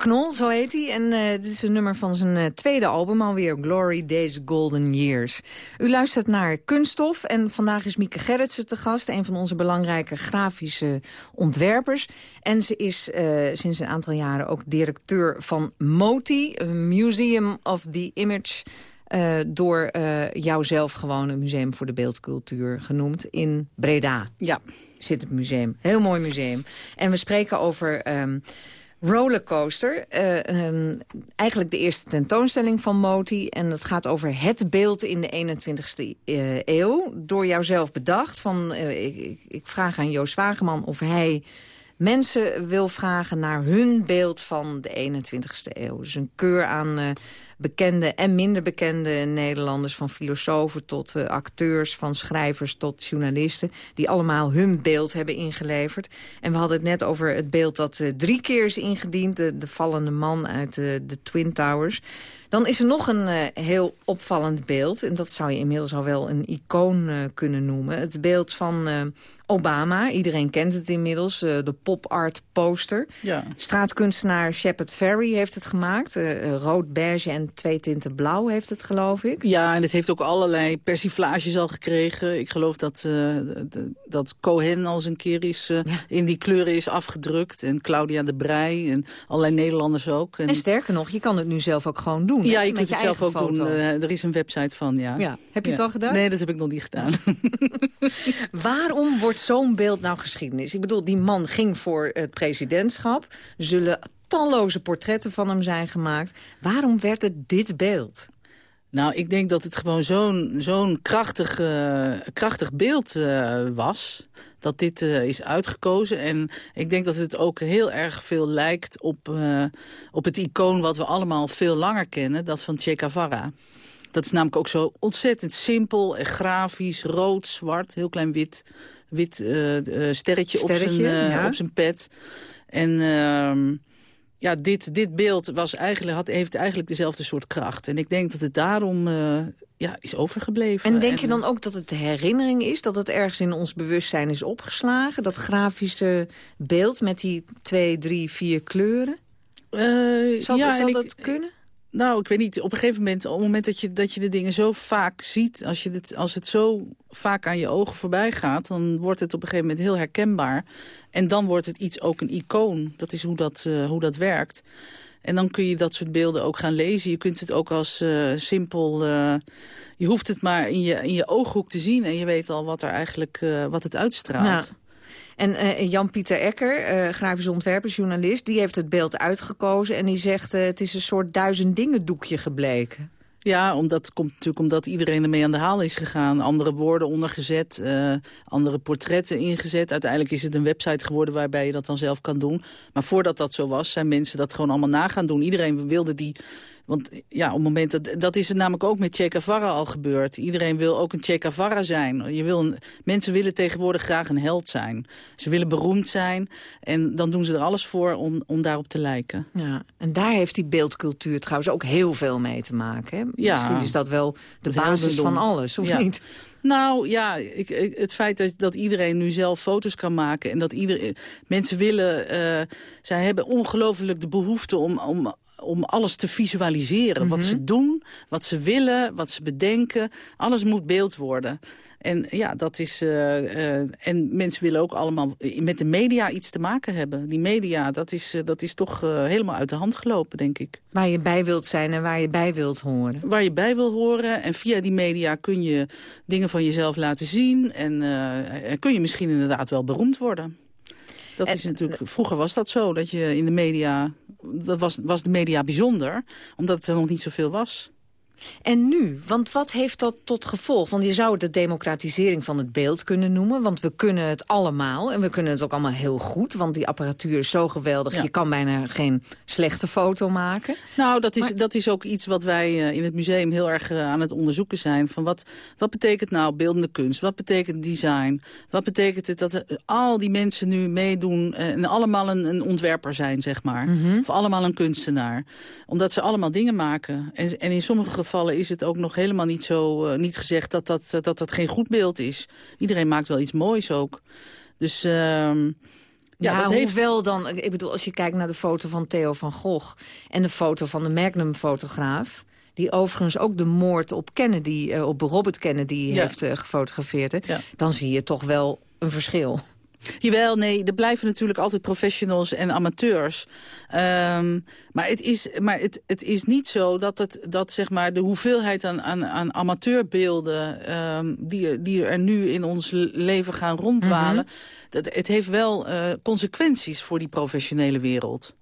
F: Knol, zo heet hij. En uh, dit is een nummer van zijn uh, tweede album alweer, Glory Days Golden Years. U luistert naar Kunststof en vandaag is Mieke Gerritsen te gast. Een van onze belangrijke grafische ontwerpers. En ze is uh, sinds een aantal jaren ook directeur van MOTI, Museum of the Image... door jouzelf gewoon een museum voor de beeldcultuur genoemd in Breda.
G: Ja.
F: Zit het museum. Heel mooi museum. En we spreken over... Um, Rollercoaster. Uh, um, eigenlijk de eerste tentoonstelling van Moti. En het gaat over het beeld in de 21ste uh, eeuw. Door jouzelf bedacht. Van, uh, ik, ik, vraag aan Joost Wageman of hij mensen wil vragen naar hun beeld van de 21ste eeuw. Dus een keur aan bekende en minder bekende Nederlanders... van filosofen tot uh, acteurs, van schrijvers tot journalisten... die allemaal hun beeld hebben ingeleverd. En we hadden het net over het beeld dat uh, drie keer is ingediend... de, de vallende man uit uh, de Twin Towers... Dan is er nog een uh, heel opvallend beeld. En dat zou je inmiddels al wel een icoon uh, kunnen noemen. Het beeld van uh, Obama. Iedereen kent het inmiddels. de pop-art poster.
G: Ja.
F: Straatkunstenaar Shepard Ferry heeft het gemaakt. rood, beige en twee tinten blauw heeft het, geloof ik.
G: Ja, en het heeft ook allerlei persiflages al gekregen. Ik geloof dat, dat Cohen al eens een keer is, ja. in die kleuren is afgedrukt. En Claudia de Brij en allerlei Nederlanders ook.
F: En, en sterker nog, je kan het nu zelf ook gewoon doen.
G: Ja, je kunt het zelf ook doen. Uh, er is een website van, ja.
F: ja. Heb je
G: ja.
F: het al gedaan?
G: Nee, dat heb ik nog niet gedaan. *laughs* *laughs*
F: Waarom wordt zo'n beeld nou geschiedenis? Ik bedoel, die man ging voor het presidentschap. Zullen talloze portretten van hem zijn gemaakt. Waarom werd het dit beeld?
G: Nou, ik denk dat het gewoon zo'n zo'n krachtig, uh, krachtig beeld uh, was dat dit uh, is uitgekozen. En ik denk dat het ook heel erg veel lijkt op, op het icoon wat we allemaal veel langer kennen. Dat van Che Guevara. Dat is namelijk ook zo ontzettend simpel en grafisch. Rood, zwart, heel klein wit, wit sterretje,
F: sterretje,
G: op, zijn,
F: ja.
G: op zijn pet. En ehm, ja, dit, dit beeld was eigenlijk, had, heeft eigenlijk dezelfde soort kracht. En ik denk dat het daarom uh, ja, is overgebleven.
F: En denk je dan ook dat het de herinnering is? Dat het ergens in ons bewustzijn is opgeslagen? Dat grafische beeld met die twee, drie, vier kleuren?
G: Uh,
F: zal
G: ja,
F: zal
G: ik,
F: dat kunnen?
G: Nou, ik weet niet. Op een gegeven moment, op het moment dat je, dat je de dingen zo vaak ziet... Als, je dit, als het zo vaak aan je ogen voorbij gaat... dan wordt het op een gegeven moment heel herkenbaar. En dan wordt het iets ook een icoon. Dat is hoe dat, uh, hoe dat werkt. En dan kun je dat soort beelden ook gaan lezen. Je kunt het ook als uh, simpel... Uh, je hoeft het maar in je, in je ooghoek te zien... en je weet al wat, er eigenlijk, wat het uitstraalt.
F: En uh, Jan-Pieter Ekker, uh, grafisch ontwerpersjournalist... die heeft het beeld uitgekozen en die zegt... Uh, het is een soort duizend dingen doekje gebleken.
G: Ja, omdat komt natuurlijk omdat iedereen ermee aan de haal is gegaan. Andere woorden ondergezet, andere portretten ingezet. Uiteindelijk is het een website geworden waarbij je dat dan zelf kan doen. Maar voordat dat zo was, zijn mensen dat gewoon allemaal na gaan doen. Iedereen wilde die... Want ja, op het moment dat, dat is het namelijk ook met Che Guevara al gebeurd. Iedereen wil ook een Che Guevara zijn. Je wil een, mensen willen tegenwoordig graag een held zijn. Ze willen beroemd zijn. En dan doen ze er alles voor om, om daarop te lijken.
F: Ja, en daar heeft die beeldcultuur trouwens ook heel veel mee te maken. Hè?
G: Ja,
F: Misschien is dat wel de basis van alles, of
G: ja.
F: niet?
G: Nou ja, ik, het feit dat, dat, iedereen nu zelf foto's kan maken... en dat iedereen, mensen willen... Uh, zij hebben ongelooflijk de behoefte om... om om alles te visualiseren. Mm -hmm. Wat ze doen, wat ze willen, wat ze bedenken. Alles moet beeld worden. En ja, dat is. Uh, uh, en mensen willen ook allemaal met de media iets te maken hebben. Die media, dat is, uh, dat is toch helemaal uit de hand gelopen, denk ik.
F: Waar je bij wilt zijn en waar je bij wilt horen.
G: Waar je bij wil horen. En via die media kun je dingen van jezelf laten zien. En kun je misschien inderdaad wel beroemd worden. Dat en, is natuurlijk, vroeger was dat zo, dat je in de media, dat was, was de media bijzonder, omdat het er nog niet zoveel was.
F: En nu? Want wat heeft dat tot gevolg? Want je zou het de democratisering van het beeld kunnen noemen. Want we kunnen het allemaal. En we kunnen het ook allemaal heel goed. Want die apparatuur is zo geweldig. Ja. Je kan bijna geen slechte foto maken.
G: Nou, dat is, maar... dat is ook iets wat wij uh, in het museum heel erg uh, aan het onderzoeken zijn. Van wat, wat betekent nou beeldende kunst? Wat betekent design? Wat betekent het dat uh, al die mensen nu meedoen... en allemaal een, een, ontwerper zijn, zeg maar.
F: Mhm.
G: Mm -hmm. Of allemaal een kunstenaar. Omdat ze allemaal dingen maken. En, en in sommige gevallen is het ook nog helemaal niet zo uh, niet gezegd dat dat, uh, dat dat geen goed beeld is. Iedereen maakt wel iets moois ook. Dus uh, Ja,
F: Ja,
G: dat heeft...
F: hoewel dan... Ik bedoel, als je kijkt naar de foto van Theo van Gogh... en de foto van de Magnum-fotograaf... die overigens ook de moord op Kennedy, eh, op Robert Kennedy
G: Ja.
F: heeft eh, gefotografeerd... Hè,
G: Ja.
F: dan zie je toch wel een verschil.
G: Jawel, nee, er blijven natuurlijk altijd professionals en amateurs. Ehm, maar het is, maar het, het is niet zo dat, het, dat zeg maar, de hoeveelheid aan, aan, aan amateurbeelden... ehm, die, die er nu in ons le- leven gaan rondwalen... dat, het heeft wel eh, consequenties voor die professionele wereld.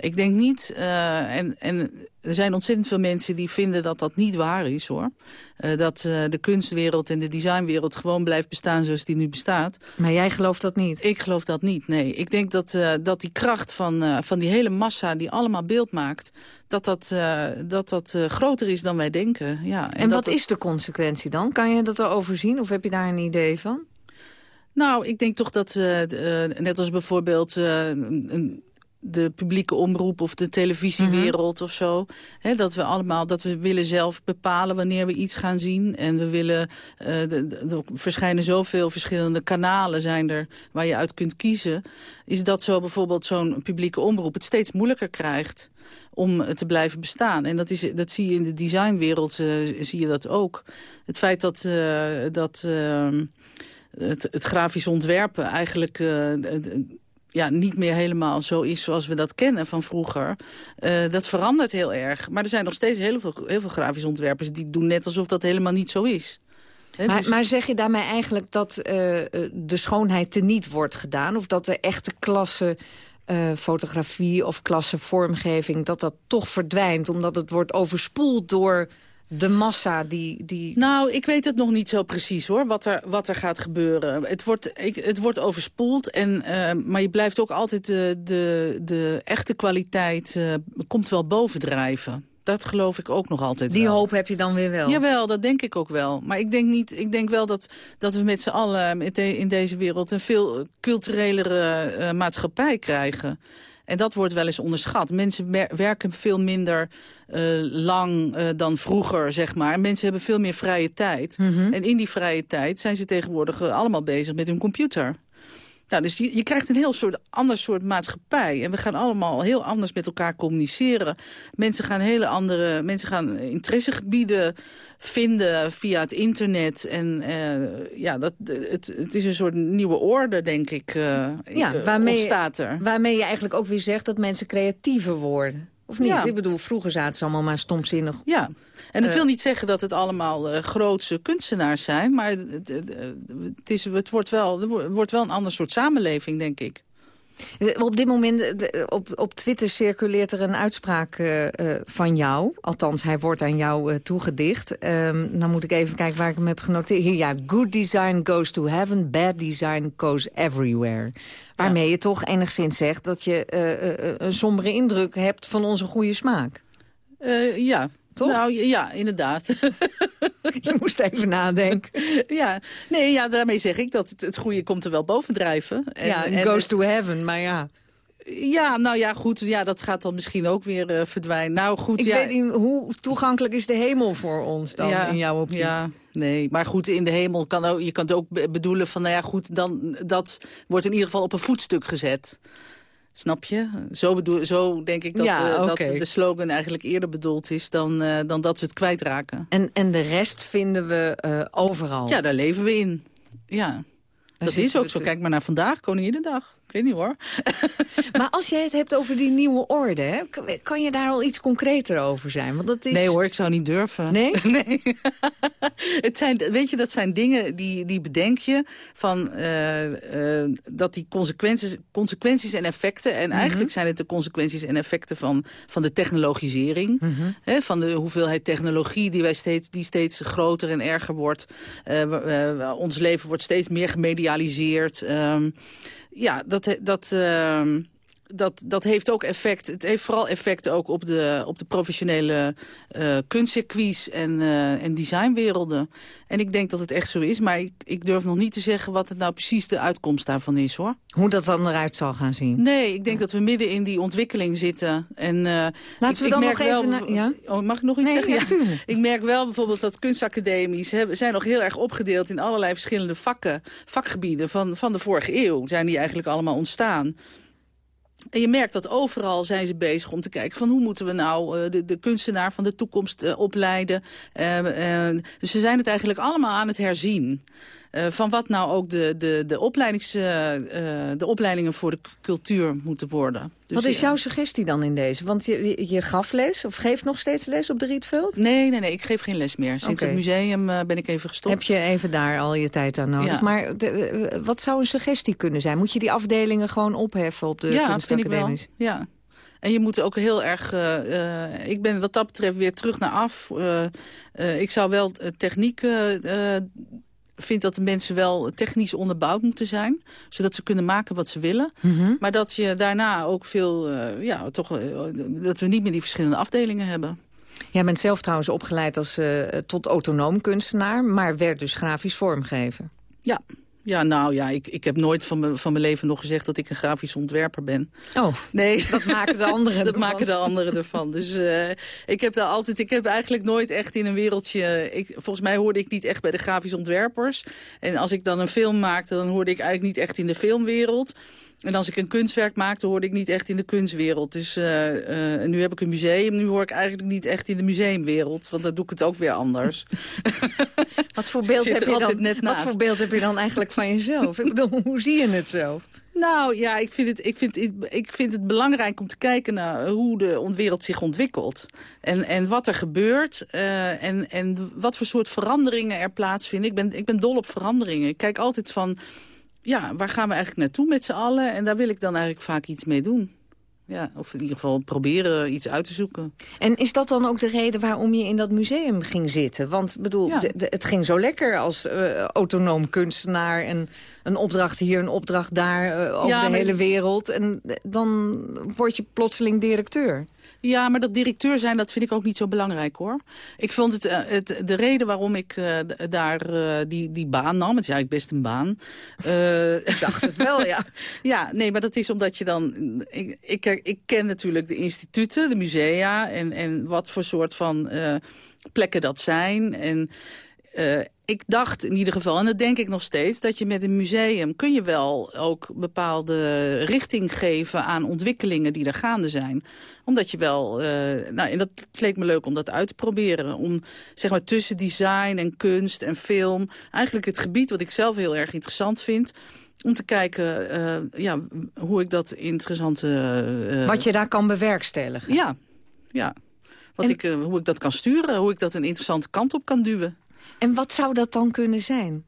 G: Ik denk niet, eh, en, en er zijn ontzettend veel mensen die vinden dat dat niet waar is, hoor. Eh, dat eh, de kunstwereld en de designwereld gewoon blijft bestaan zoals die nu bestaat.
F: Maar jij gelooft dat niet?
G: Ik geloof dat niet, nee. Ik denk dat, dat die kracht van, van die hele massa die allemaal beeld maakt... dat dat, dat, dat groter is dan wij denken. Ja,
F: En,
G: dat
F: wat is de consequentie dan? Kan je dat erover zien of heb je daar een idee van?
G: Nou, ik denk toch dat, net als bijvoorbeeld een- de publieke omroep of de televisiewereld of zo. Dat we allemaal, dat we willen zelf bepalen wanneer we iets gaan zien. En we willen, eh, de- de- er verschijnen zoveel verschillende kanalen zijn er waar je uit kunt kiezen. Is dat zo bijvoorbeeld zo'n publieke omroep het steeds moeilijker krijgt om eh, te blijven bestaan. En dat, is, dat zie je in de designwereld, eh, zie je dat ook. Het feit dat, dat ehm, het, het grafisch ontwerpen eigenlijk ja, niet meer helemaal zo is zoals we dat kennen van vroeger. eh, dat verandert heel erg. Maar er zijn nog steeds heel veel, heel veel grafisch ontwerpers... die doen net alsof dat helemaal niet zo is.
F: Maar,
G: dus-
F: maar zeg je daarmee eigenlijk dat eh, de schoonheid teniet wordt gedaan? Of dat de echte klasse eh, fotografie of klasse vormgeving... dat dat toch verdwijnt omdat het wordt overspoeld door de massa die... die...
G: Nou, ik weet het nog niet zo precies hoor, wat er, wat er gaat gebeuren. Het wordt, ik, het wordt overspoeld, en, eh, maar je blijft ook altijd de, de, de echte kwaliteit... eh, komt wel bovendrijven. Dat geloof ik ook nog altijd
F: die
G: wel.
F: hoop heb je dan weer wel.
G: Jawel, dat denk ik ook wel. Maar ik denk, niet, ik denk wel dat, dat we met z'n allen in deze wereld... een veel culturelere eh, maatschappij krijgen. En dat wordt wel eens onderschat. Mensen werken veel minder eh, lang eh, dan vroeger, zeg maar. Mensen hebben veel meer vrije tijd. En in die vrije tijd zijn ze tegenwoordig eh, allemaal bezig met hun computer. Nou, dus je, je krijgt een heel soort, ander soort maatschappij. En we gaan allemaal heel anders met elkaar communiceren. Mensen gaan hele andere, mensen gaan interessegebieden vinden via het internet. En eh, ja, dat, het, het is een soort nieuwe orde, denk ik, eh
F: Ja,
G: eh,
F: waarmee,
G: ontstaat er.
F: waarmee je eigenlijk ook weer zegt dat mensen creatiever worden. Of niet?
G: Ja.
F: Ik bedoel, vroeger zaten ze allemaal maar stomzinnig.
G: Ja, en het
F: Eh.
G: wil niet zeggen dat het allemaal eh, grootse kunstenaars zijn... maar het, het, het is, het wordt wel, wo- wordt wel een ander soort samenleving, denk ik.
F: Eh, Op dit moment, eh, de- op, op Twitter circuleert er een uitspraak eh, eh, van jou. Althans, hij wordt aan jou eh, toegedicht. Ehm nou moet ik even kijken waar ik hem heb genoteerd. Ja, good design goes to heaven, bad design goes everywhere. Waarmee je toch enigszins zegt dat je eh, eh, een sombere indruk hebt van onze goede smaak.
G: Eh, ja.
F: Toch?
G: Nou, ja, inderdaad. *laughs* *laughs*
F: Je moest even nadenken. *laughs*
G: ja, nee, ja, daarmee zeg ik dat het, het goede komt er wel bovendrijven. En,
F: ja,
G: en-
F: goes to heaven, maar ja.
G: ja, nou ja, goed, ja, dat gaat dan misschien ook weer eh, verdwijnen. Nou goed,
F: Ik
G: ja,
F: weet niet, hoe toegankelijk is de hemel voor ons dan
G: ja,
F: in jouw optiek?
G: Ja, nee, maar goed, in de hemel kan ook, je kan het ook be- bedoelen van, nou ja, goed, dan dat wordt in ieder geval op een voetstuk gezet. Snap je? Zo, bedoel, zo denk ik dat,
F: Ja,
G: eh, dat de slogan eigenlijk eerder bedoeld is dan, eh, dan dat we het kwijtraken.
F: En, en de rest vinden we eh, overal.
G: Ja, daar leven we in. Ja, dat is ook zo. Kijk maar naar vandaag, Koninginnedag. Ik weet niet hoor. *laughs*
F: Maar als jij het hebt over die nieuwe orde, hè, kan- je daar al iets concreter over zijn? Want dat is...
G: Nee hoor, ik zou niet durven.
F: Nee? *laughs*
G: nee. *laughs* het zijn, weet je, dat zijn dingen die, die bedenk je van eh, eh, dat die consequenties, consequenties en effecten. En eigenlijk zijn het de consequenties en effecten van, van de technologisering. Hè, van de hoeveelheid technologie die, wij steeds, die steeds groter en erger wordt. Eh, ons leven wordt steeds meer gemedialiseerd. Ehm, ja, dat, dat, ehm, dat, dat heeft ook effect. Het heeft vooral effect ook op de, op de professionele uh, kunstcircuits en, uh, en designwerelden. En ik denk dat het echt zo is, maar ik, ik durf nog niet te zeggen wat het nou precies de uitkomst daarvan is hoor.
F: Hoe dat dan eruit zal gaan zien?
G: Nee, ik denk dat we midden in die ontwikkeling zitten. En, uh,
F: Laten we dan
G: ik
F: nog even... Ja?
G: oh, mag ik nog iets
F: nee,
G: zeggen?
F: Ja,
G: ik merk wel bijvoorbeeld dat kunstacademies hebben, zijn nog heel erg opgedeeld in allerlei verschillende vakken, vakgebieden van, van de vorige eeuw. Zijn die eigenlijk allemaal ontstaan. En je merkt dat overal zijn ze bezig om te kijken van hoe moeten we nou uh, de, de, kunstenaar van de toekomst uh, opleiden. Uh, dus ze zijn het eigenlijk allemaal aan het herzien. Uh, van wat nou ook de, de, de, opleidings, uh, de opleidingen voor de cultuur moeten worden.
F: Dus wat is jouw suggestie dan in deze? Want je, je gaf les of geeft nog steeds les op de Rietveld?
G: Nee, nee, nee, ik geef geen les meer. Sinds okay. het museum uh, ben ik even gestopt.
F: Heb je even daar al je tijd aan nodig?
G: Ja.
F: Maar de, wat zou een suggestie kunnen zijn? Moet je die afdelingen gewoon opheffen op de
G: ja,
F: kunstacademies?
G: Ja, en je moet ook heel erg... Uh, uh, ik ben wat dat betreft weer terug naar af. Uh, ik zou wel techniek vind dat de mensen wel technisch onderbouwd moeten zijn. Zodat ze kunnen maken wat ze willen.
F: Mhm.
G: Mm -hmm. Maar dat je daarna ook veel... Uh, ja, toch, uh, dat we niet meer die verschillende afdelingen hebben.
F: Jij bent zelf trouwens opgeleid als, uh, tot autonoom kunstenaar... maar werd dus grafisch vormgeven.
G: Ja, ja, nou ja, ik, ik heb nooit van, me, van mijn leven nog gezegd dat ik een grafisch ontwerper ben.
F: Oh,
G: nee.
F: dat maken de anderen *laughs*
G: Dat
F: ervan.
G: maken de anderen ervan. Dus uh, ik heb daar altijd, ik heb eigenlijk nooit echt in een wereldje... Ik, volgens mij hoorde ik niet echt bij de grafisch ontwerpers. En als ik dan een film maakte, dan hoorde ik eigenlijk niet echt in de filmwereld. En als ik een kunstwerk maakte, hoorde ik niet echt in de kunstwereld. Dus uh, uh, nu heb ik een museum, nu hoor ik eigenlijk niet echt in de museumwereld. Want dan doe ik het ook weer anders. *laughs*
F: wat, voor beeld heb je dan,
G: net
F: wat voor beeld heb je dan eigenlijk van jezelf? ik bedoel, hoe zie je het zelf?
G: Nou ja, ik vind, het, ik, vind, ik vind het belangrijk om te kijken naar hoe de wereld zich ontwikkelt. En, en wat er gebeurt uh, en, en wat voor soort veranderingen er plaatsvinden. Ik ben, ik ben dol op veranderingen. Ik kijk altijd van ja, waar gaan we eigenlijk naartoe met z'n allen? En daar wil ik dan eigenlijk vaak iets mee doen. Ja, of in ieder geval proberen iets uit te zoeken.
F: En is dat dan ook de reden waarom je in dat museum ging zitten? Want bedoel,
G: Ja.
F: de, de- het ging zo lekker als eh, autonoom kunstenaar... en een opdracht hier, een opdracht daar, eh, over
G: Ja,
F: de hele wereld. En dan word je plotseling directeur.
G: Ja, maar dat directeur zijn, dat vind ik ook niet zo belangrijk, hoor. Ik vond het, eh, het de reden waarom ik eh, daar eh, die, die baan nam... het is eigenlijk best een baan. ik
F: dacht het wel, ja. *laughs*
G: ja, nee, maar dat is omdat je dan... Ik, ik, ik ken natuurlijk de instituten, de musea... en, en wat voor soort van plekken dat zijn. En ik dacht in ieder geval, en dat denk ik nog steeds... dat je met een museum kun je wel ook bepaalde richting geven... aan ontwikkelingen die er gaande zijn. Omdat je wel... eh, nou, en dat leek me leuk om dat uit te proberen. Om zeg maar tussen design en kunst en film... eigenlijk het gebied wat ik zelf heel erg interessant vind... om te kijken eh, ja, hoe ik dat interessante... eh,
F: Wat je daar kan bewerkstelligen.
G: Ja, ja. Wat
F: En-
G: ik, hoe ik dat kan sturen, hoe ik dat een interessante kant op kan duwen.
F: En wat zou dat dan kunnen zijn?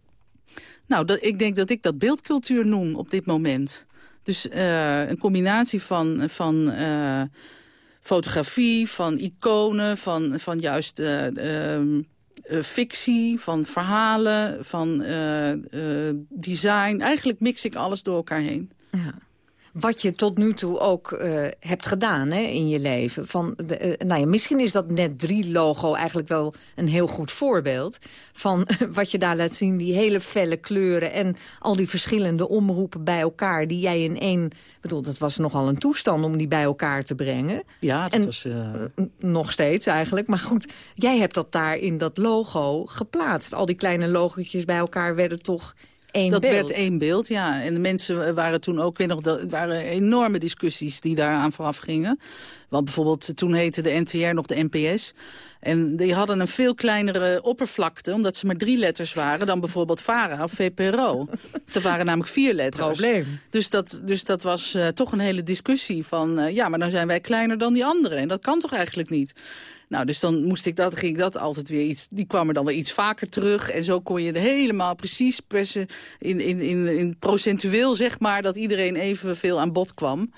G: Nou, dat, ik denk dat ik dat beeldcultuur noem op dit moment. Dus eh, een combinatie van, van eh, fotografie, van iconen, van, van juist eh, ehm, eh, fictie, van verhalen, van design. Eigenlijk mix ik alles door elkaar heen.
F: Ja. Wat je tot nu toe ook eh, hebt gedaan hè, in je leven. Van de, eh, nou ja, misschien is dat net drie logo eigenlijk wel een heel goed voorbeeld. Van *laughs* wat je daar laat zien, die hele felle kleuren... en al die verschillende omroepen bij elkaar die jij in één... Bedoel, dat was nogal een toestand om die bij elkaar te brengen.
G: Ja, dat
F: En-
G: was... eh,
F: Nog steeds eigenlijk. Maar goed, jij hebt dat daar in dat logo geplaatst. Al die kleine logotjes bij elkaar werden toch één
G: dat
F: beeld.
G: werd één beeld, ja. En de mensen waren toen ook, ik weet nog, dat het waren enorme discussies die daaraan vooraf gingen. Want bijvoorbeeld, toen heette de NTR nog de NPS. En die hadden een veel kleinere oppervlakte, omdat ze maar drie letters waren... dan bijvoorbeeld VARA of VPRO. *laughs* Er waren namelijk vier letters.
F: Probleem.
G: Dus dat, dus dat was eh, toch een hele discussie van... eh, ja, maar dan zijn wij kleiner dan die anderen. En dat kan toch eigenlijk niet? Nou, dus dan moest ik dat, ging ik dat altijd weer iets... Die kwam er dan weer iets vaker terug. En zo kon je er helemaal precies persen in, in, in, in procentueel, zeg maar... dat iedereen evenveel aan bod kwam.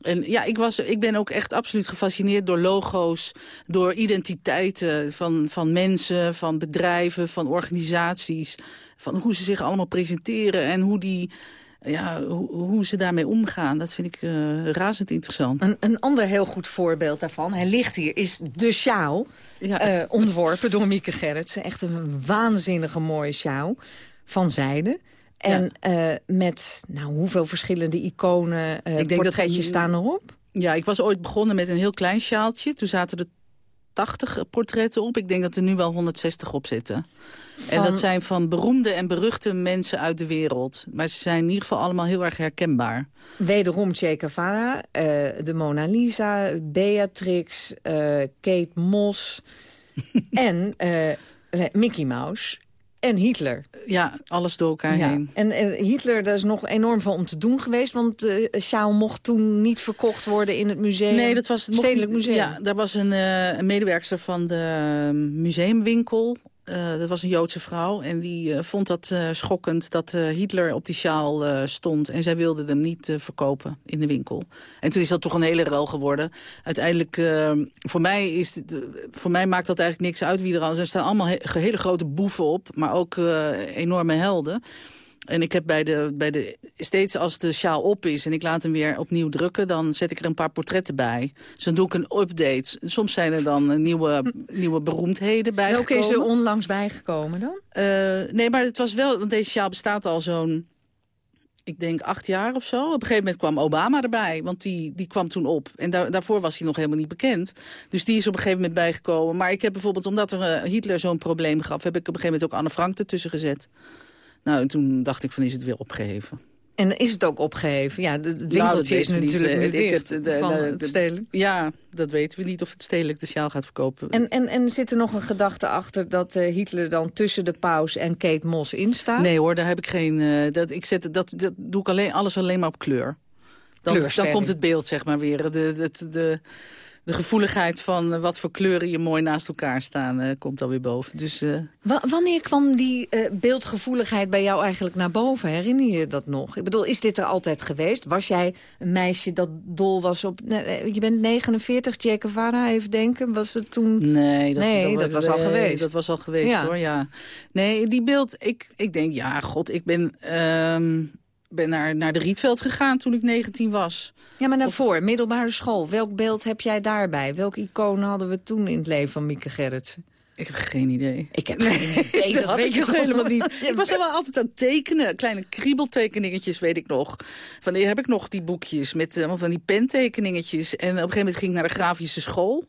G: En ja, ik, was, ik ben ook echt absoluut gefascineerd door logo's... door identiteiten van, van mensen, van bedrijven, van organisaties... van hoe ze zich allemaal presenteren en hoe die ja, hoe, hoe ze daarmee omgaan, dat vind ik uh, razend interessant.
F: Een, een ander heel goed voorbeeld daarvan, hij ligt hier, is de sjaal. Ja. Uh, ontworpen door Mieke Gerritsen. Echt een waanzinnige mooie sjaal van zijde. En ja. uh, met nou, hoeveel verschillende iconen, ik denk portretjes dat, staan erop?
G: Ja, ik was ooit begonnen met een heel klein sjaaltje. Toen zaten er 80 portretten op. Ik denk dat er nu wel 160 op zitten. En dat zijn van beroemde en beruchte mensen uit de wereld. Maar ze zijn in ieder geval allemaal heel erg herkenbaar.
F: Wederom Che Guevara, uh, de Mona Lisa, Beatrix, uh, Kate Moss *laughs* en uh, Mickey Mouse en Hitler.
G: Ja, alles door elkaar ja. heen.
F: En, en, Hitler, daar is nog enorm van om te doen geweest... want uh, sjaal mocht toen niet verkocht worden in het museum.
G: Nee, dat was
F: het Stedelijk Museum.
G: Ja, daar was een, uh, een medewerkster van de museumwinkel... Uh, dat was een Joodse vrouw en die uh, vond dat uh, schokkend dat Hitler op die sjaal stond. En zij wilde hem niet verkopen in de winkel. En toen is dat toch een hele rel geworden. Uiteindelijk, voor, mij is voor mij maakt dat eigenlijk niks uit wie er al... Er staan allemaal he hele grote boeven op, maar ook enorme helden. En ik heb bij de, bij de, steeds als de sjaal op is en ik laat hem weer opnieuw drukken... dan zet ik er een paar portretten bij. Dus dan doe ik een update. Soms zijn er dan nieuwe, nieuwe beroemdheden bijgekomen.
F: Welke is er onlangs bijgekomen dan?
G: Uh, nee, maar het was wel, want deze sjaal bestaat al zo'n... ik denk acht jaar of zo. Op een gegeven moment kwam Obama erbij, want die, die kwam toen op. En da daarvoor was hij nog helemaal niet bekend. Dus die is op een gegeven moment bijgekomen. Maar ik heb bijvoorbeeld, omdat er uh, Hitler zo'n probleem gaf... heb ik op een gegeven moment ook Anne Frank ertussen gezet. Nou, en toen dacht ik van, is het weer opgeheven?
F: En is het ook opgeheven? Ja, het winkeltje nou, is natuurlijk niet. nu dicht het, de, van de, het stedelijk.
G: Ja, dat weten we niet of het stedelijk de sjaal gaat verkopen.
F: En, en, en zit er nog een gedachte achter dat uh, Hitler dan tussen de paus en Kate Moss instaat?
G: Nee hoor, daar heb ik geen... Uh, dat, ik zet, dat, dat doe ik alleen, alles alleen maar op kleur. Dan, dan komt het beeld zeg maar weer. De, de, de, de gevoeligheid van eh, wat voor kleuren je mooi naast elkaar staan... Uh, komt alweer boven. Dus, uh...
F: wanneer kwam die beeldgevoeligheid bij jou eigenlijk naar boven? Herinner je dat nog? Ik bedoel, is dit er altijd geweest? Was jij een meisje dat dol was op... je bent 49, Che Guevara, even denken. Was het toen...
G: Nee, dat,
F: nee, dat, dat was al geweest.
G: Dat was al geweest, hoor, ja. Nee, die beeld... Ik, ik denk, ja, god, ik ben... Uh, ben naar, naar de Rietveld gegaan toen ik 19 was.
F: Ja, maar daarvoor, middelbare school. Welk beeld heb jij daarbij? Welk icoon hadden we toen in het leven van Mieke Gerritsen?
G: Ik heb geen idee.
F: Ik heb geen idee, dat,
G: dat weet je helemaal niet. ik was wel altijd aan het tekenen. Kleine kriebeltekeningetjes, weet ik nog. Van die heb ik nog, die boekjes, met uh, van die pentekeningetjes. En op een gegeven moment ging ik naar de grafische school.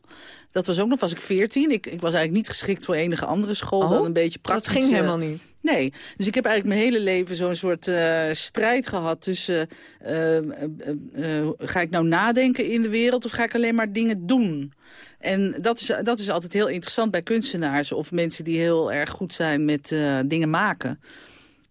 G: Dat was ook nog, was ik veertien. Ik, ik was eigenlijk niet geschikt voor enige andere school
F: oh,
G: dan een beetje praktisch.
F: Dat ging helemaal niet?
G: Nee, dus ik heb eigenlijk mijn hele leven zo'n soort uh, strijd gehad tussen... Uh, ga ik nou nadenken in de wereld of ga ik alleen maar dingen doen? En dat is, dat is altijd heel interessant bij kunstenaars... of mensen die heel erg goed zijn met dingen maken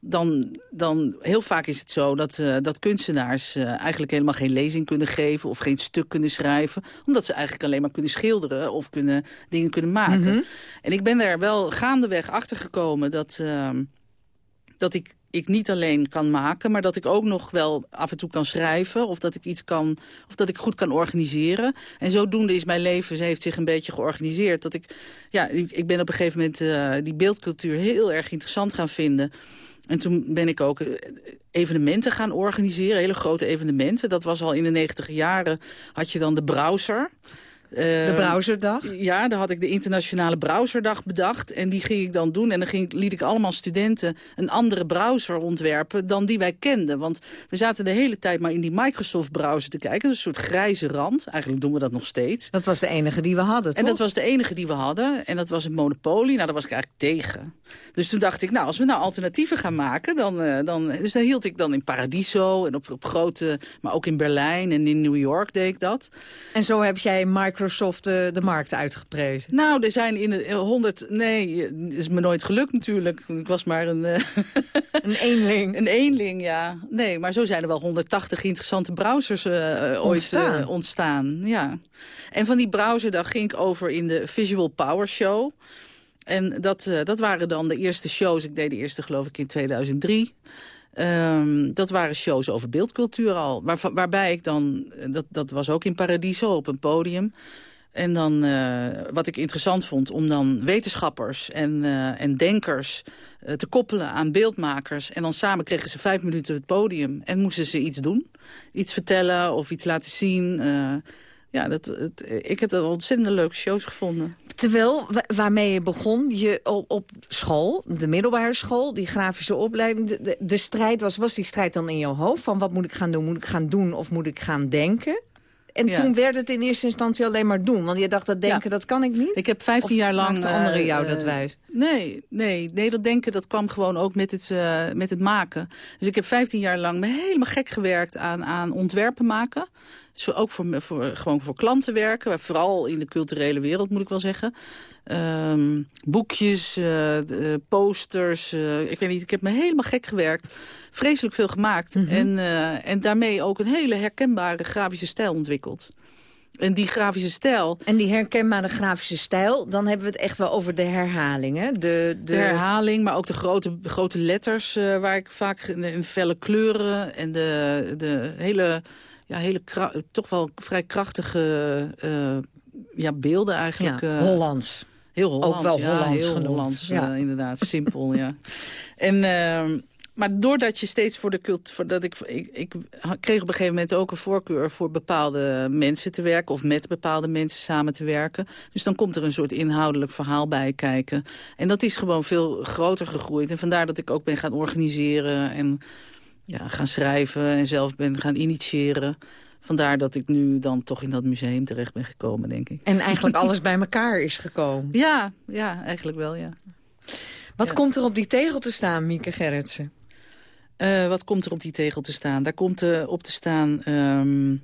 G: dan, dan heel vaak is het zo dat, uh, dat kunstenaars uh, eigenlijk helemaal geen lezing kunnen geven of geen stuk kunnen schrijven. Omdat ze eigenlijk alleen maar kunnen schilderen of kunnen, dingen kunnen maken. Mm -hmm. En ik ben daar wel gaandeweg achter gekomen dat, uh, dat ik, ik niet alleen kan maken, maar dat ik ook nog wel af en toe kan schrijven. Of dat ik iets kan, of dat ik goed kan organiseren. En zodoende is mijn leven, ze heeft zich een beetje georganiseerd. Dat ik, ja, ik ben op een gegeven moment uh, die beeldcultuur heel erg interessant gaan vinden. En toen ben ik ook eh, evenementen gaan organiseren, hele grote evenementen. Dat was al in de negentig jaren, had je dan de browser.
F: De ehm, browserdag?
G: Ja, daar had ik de internationale browserdag bedacht. En die ging ik dan doen. En dan ging, liet ik allemaal studenten een andere browser ontwerpen dan die wij kenden. Want we zaten de hele tijd maar in die Microsoft browser te kijken. Een soort grijze rand. Eigenlijk doen we dat nog steeds.
F: Dat was de enige die we hadden,
G: En dat was de enige die we hadden. En dat was een monopolie. Nou, daar was ik eigenlijk tegen. Dus toen dacht ik, nou, als we nou alternatieven gaan maken... dan, uh, dan, dus dan hield ik dan in Paradiso en op, op grote... maar ook in Berlijn en in New York deed ik dat.
F: En zo heb jij Microsoft Microsoft de, de markt uitgeprezen?
G: Nou, er zijn in de 100... Nee, het is me nooit gelukt natuurlijk. Ik was maar een... Uh, *laughs*
F: een eenling.
G: Een eenling, ja. Nee, maar zo zijn er wel 180 interessante browsers uh, ooit ontstaan. Uh, ontstaan. Ja. En van die browser daar ging ik over in de Visual Power Show... En dat, uh, dat waren dan de eerste shows. Ik deed de eerste geloof ik in 2003. Um, dat waren shows over beeldcultuur al. Waar, waarbij ik dan, dat, dat was ook in Paradiso op een podium... En dan, uh, wat ik interessant vond, om dan wetenschappers en, uh, en denkers te koppelen aan beeldmakers. En dan samen kregen ze vijf minuten het podium en moesten ze iets doen. Iets vertellen of iets laten zien. Ja, dat, het, ik heb dat ontzettend leuke shows gevonden.
F: Terwijl, waarmee je begon, je op, op, school, de middelbare school, die grafische opleiding, de, de, de, strijd was, was die strijd dan in jouw hoofd? Van wat moet ik gaan doen? Moet ik gaan doen of moet ik gaan denken? En ja. toen werd het in eerste instantie alleen maar doen. Want je dacht, dat denken, ja. dat kan ik niet?
G: Ik heb 15 jaar lang...
F: de anderen jou uh, dat wijs?
G: Nee, nee, nee, dat denken dat kwam gewoon ook met het, uh, met het maken. Dus ik heb 15 jaar lang me helemaal gek gewerkt aan, aan ontwerpen maken. Ook voor, voor, gewoon voor klanten werken. Vooral in de culturele wereld, moet ik wel zeggen. Um, boekjes, uh, posters. ik weet niet, ik heb me helemaal gek gewerkt vreselijk veel gemaakt. Mm -hmm. en, uh, en daarmee ook een hele herkenbare grafische stijl ontwikkeld. En die grafische stijl...
F: En die herkenbare grafische stijl, dan hebben we het echt wel over de herhaling, hè? De,
G: de... de herhaling, maar ook de grote, grote letters... Waar ik vaak in, in felle kleuren en de, de hele, ja, hele toch wel vrij krachtige uh, ja, beelden eigenlijk.
F: Ja, Hollands.
G: Heel Hollands,
F: Ook wel
G: ja,
F: Hollands
G: heel
F: genoemd.
G: Hollands,
F: ja.
G: inderdaad. Simpel, ja. *laughs* En... Uh, maar doordat je steeds voor de cult... Voor dat ik, ik, ik kreeg op een gegeven moment ook een voorkeur... voor bepaalde mensen te werken... of met bepaalde mensen samen te werken. Dus dan komt er een soort inhoudelijk verhaal bij kijken. En dat is gewoon veel groter gegroeid. En vandaar dat ik ook ben gaan organiseren... en ja, gaan schrijven en zelf ben gaan initiëren. Vandaar dat ik nu dan toch in dat museum terecht ben gekomen, denk ik.
F: En eigenlijk *laughs* alles bij elkaar is gekomen.
G: Ja, ja eigenlijk wel, ja.
F: Wat ja. komt er op die tegel te staan, Mieke Gerritsen?
G: Uh, wat komt er op die tegel te staan? Daar komt uh, op te staan... Um,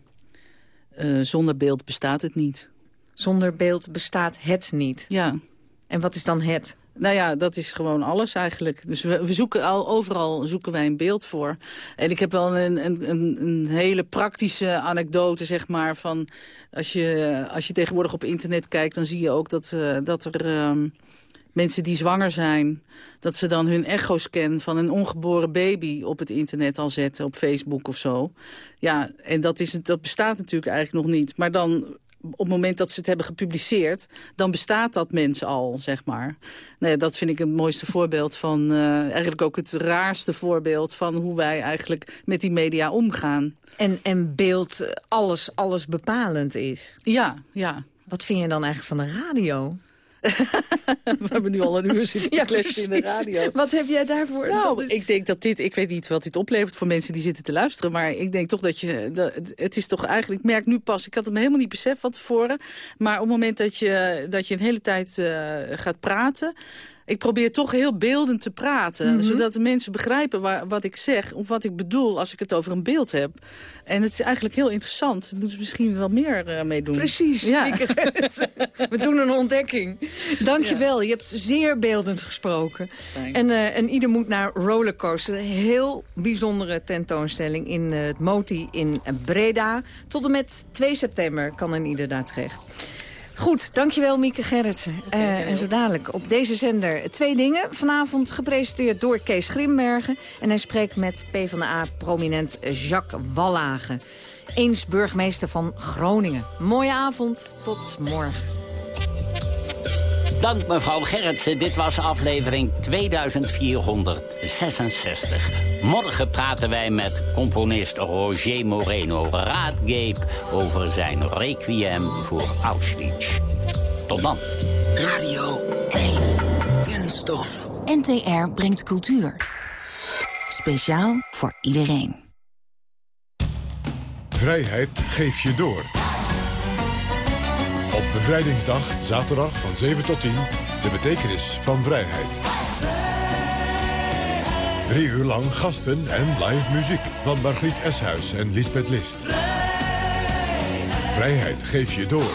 G: uh, zonder beeld bestaat het niet.
F: Zonder beeld bestaat het niet?
G: Ja.
F: En wat is dan het?
G: Nou ja, dat is gewoon alles eigenlijk. Dus we, we, zoeken al, overal zoeken wij een beeld voor. En ik heb wel een, een, een, hele praktische anekdote, zeg maar. Van als je, als je tegenwoordig op internet kijkt, dan zie je ook dat, uh, dat er... Um, mensen die zwanger zijn, dat ze dan hun echo-scan van een ongeboren baby op het internet al zetten, op Facebook of zo. Ja, en dat, is, dat bestaat natuurlijk eigenlijk nog niet. Maar dan, op het moment dat ze het hebben gepubliceerd, dan bestaat dat mens al, zeg maar. Nee, dat vind ik het mooiste voorbeeld van, uh, eigenlijk ook het raarste voorbeeld van hoe wij eigenlijk met die media omgaan.
F: En, en beeld alles, alles bepalend is.
G: Ja, ja.
F: Wat vind je dan eigenlijk van de radio? *laughs*
G: We hebben nu al een uur zitten ja, kletsen in de radio.
F: Wat heb jij daarvoor?
G: Nou, is... ik denk dat dit, ik weet niet wat dit oplevert voor mensen die zitten te luisteren. Maar ik denk toch dat je, dat, het is toch eigenlijk, ik merk nu pas, ik had het me helemaal niet beseft van tevoren. Maar op het moment dat je, dat je een hele tijd uh, gaat praten ik probeer toch heel beeldend te praten. Mm -hmm. Zodat de mensen begrijpen waar, wat ik zeg of wat ik bedoel als ik het over een beeld heb. En het is eigenlijk heel interessant. Daar moeten we misschien wel meer uh, mee doen.
F: Precies. Ja. *laughs* we doen een ontdekking. Dank je wel. Je hebt zeer beeldend gesproken. En, uh, en ieder moet naar Rollercoaster. Een heel bijzondere tentoonstelling in uh, het Moti in Breda. Tot en met 2 september kan een ieder daar terecht. Goed, dankjewel Mieke Gerritsen. Uh, en zo dadelijk op deze zender twee dingen. Vanavond gepresenteerd door Kees Grimbergen. En hij spreekt met PvdA-prominent Jacques Wallage. Eens burgemeester van Groningen. Mooie avond, tot morgen.
E: Dank mevrouw Gerritsen. Dit was aflevering 2466. Morgen praten wij met componist Roger Moreno Raadgeep... over zijn requiem voor Auschwitz. Tot dan.
H: Radio 1. Kunststof.
C: NTR brengt cultuur. Speciaal voor iedereen.
I: Vrijheid geef je door. Op Bevrijdingsdag, zaterdag van 7 tot 10, de betekenis van vrijheid. Drie uur lang gasten en live muziek van Margriet Eshuis en Lisbeth List. Vrijheid geef je door.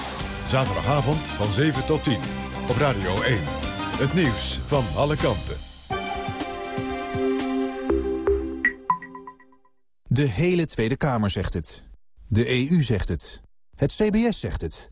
I: Zaterdagavond van 7 tot 10 op Radio 1. Het nieuws van alle kanten.
J: De hele Tweede Kamer zegt het. De EU zegt het. Het CBS zegt het.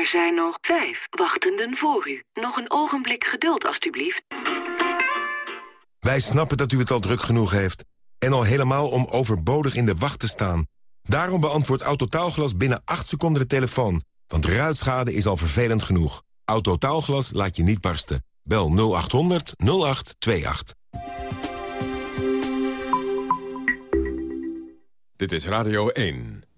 K: Er zijn nog vijf wachtenden voor u. Nog een ogenblik geduld, alstublieft.
L: Wij snappen dat u het al druk genoeg heeft. En al helemaal om overbodig in de wacht te staan. Daarom beantwoordt Autotaalglas binnen 8 seconden de telefoon. Want ruitschade is al vervelend genoeg. Autotaalglas laat je niet barsten. Bel 0800 0828.
I: Dit is Radio 1.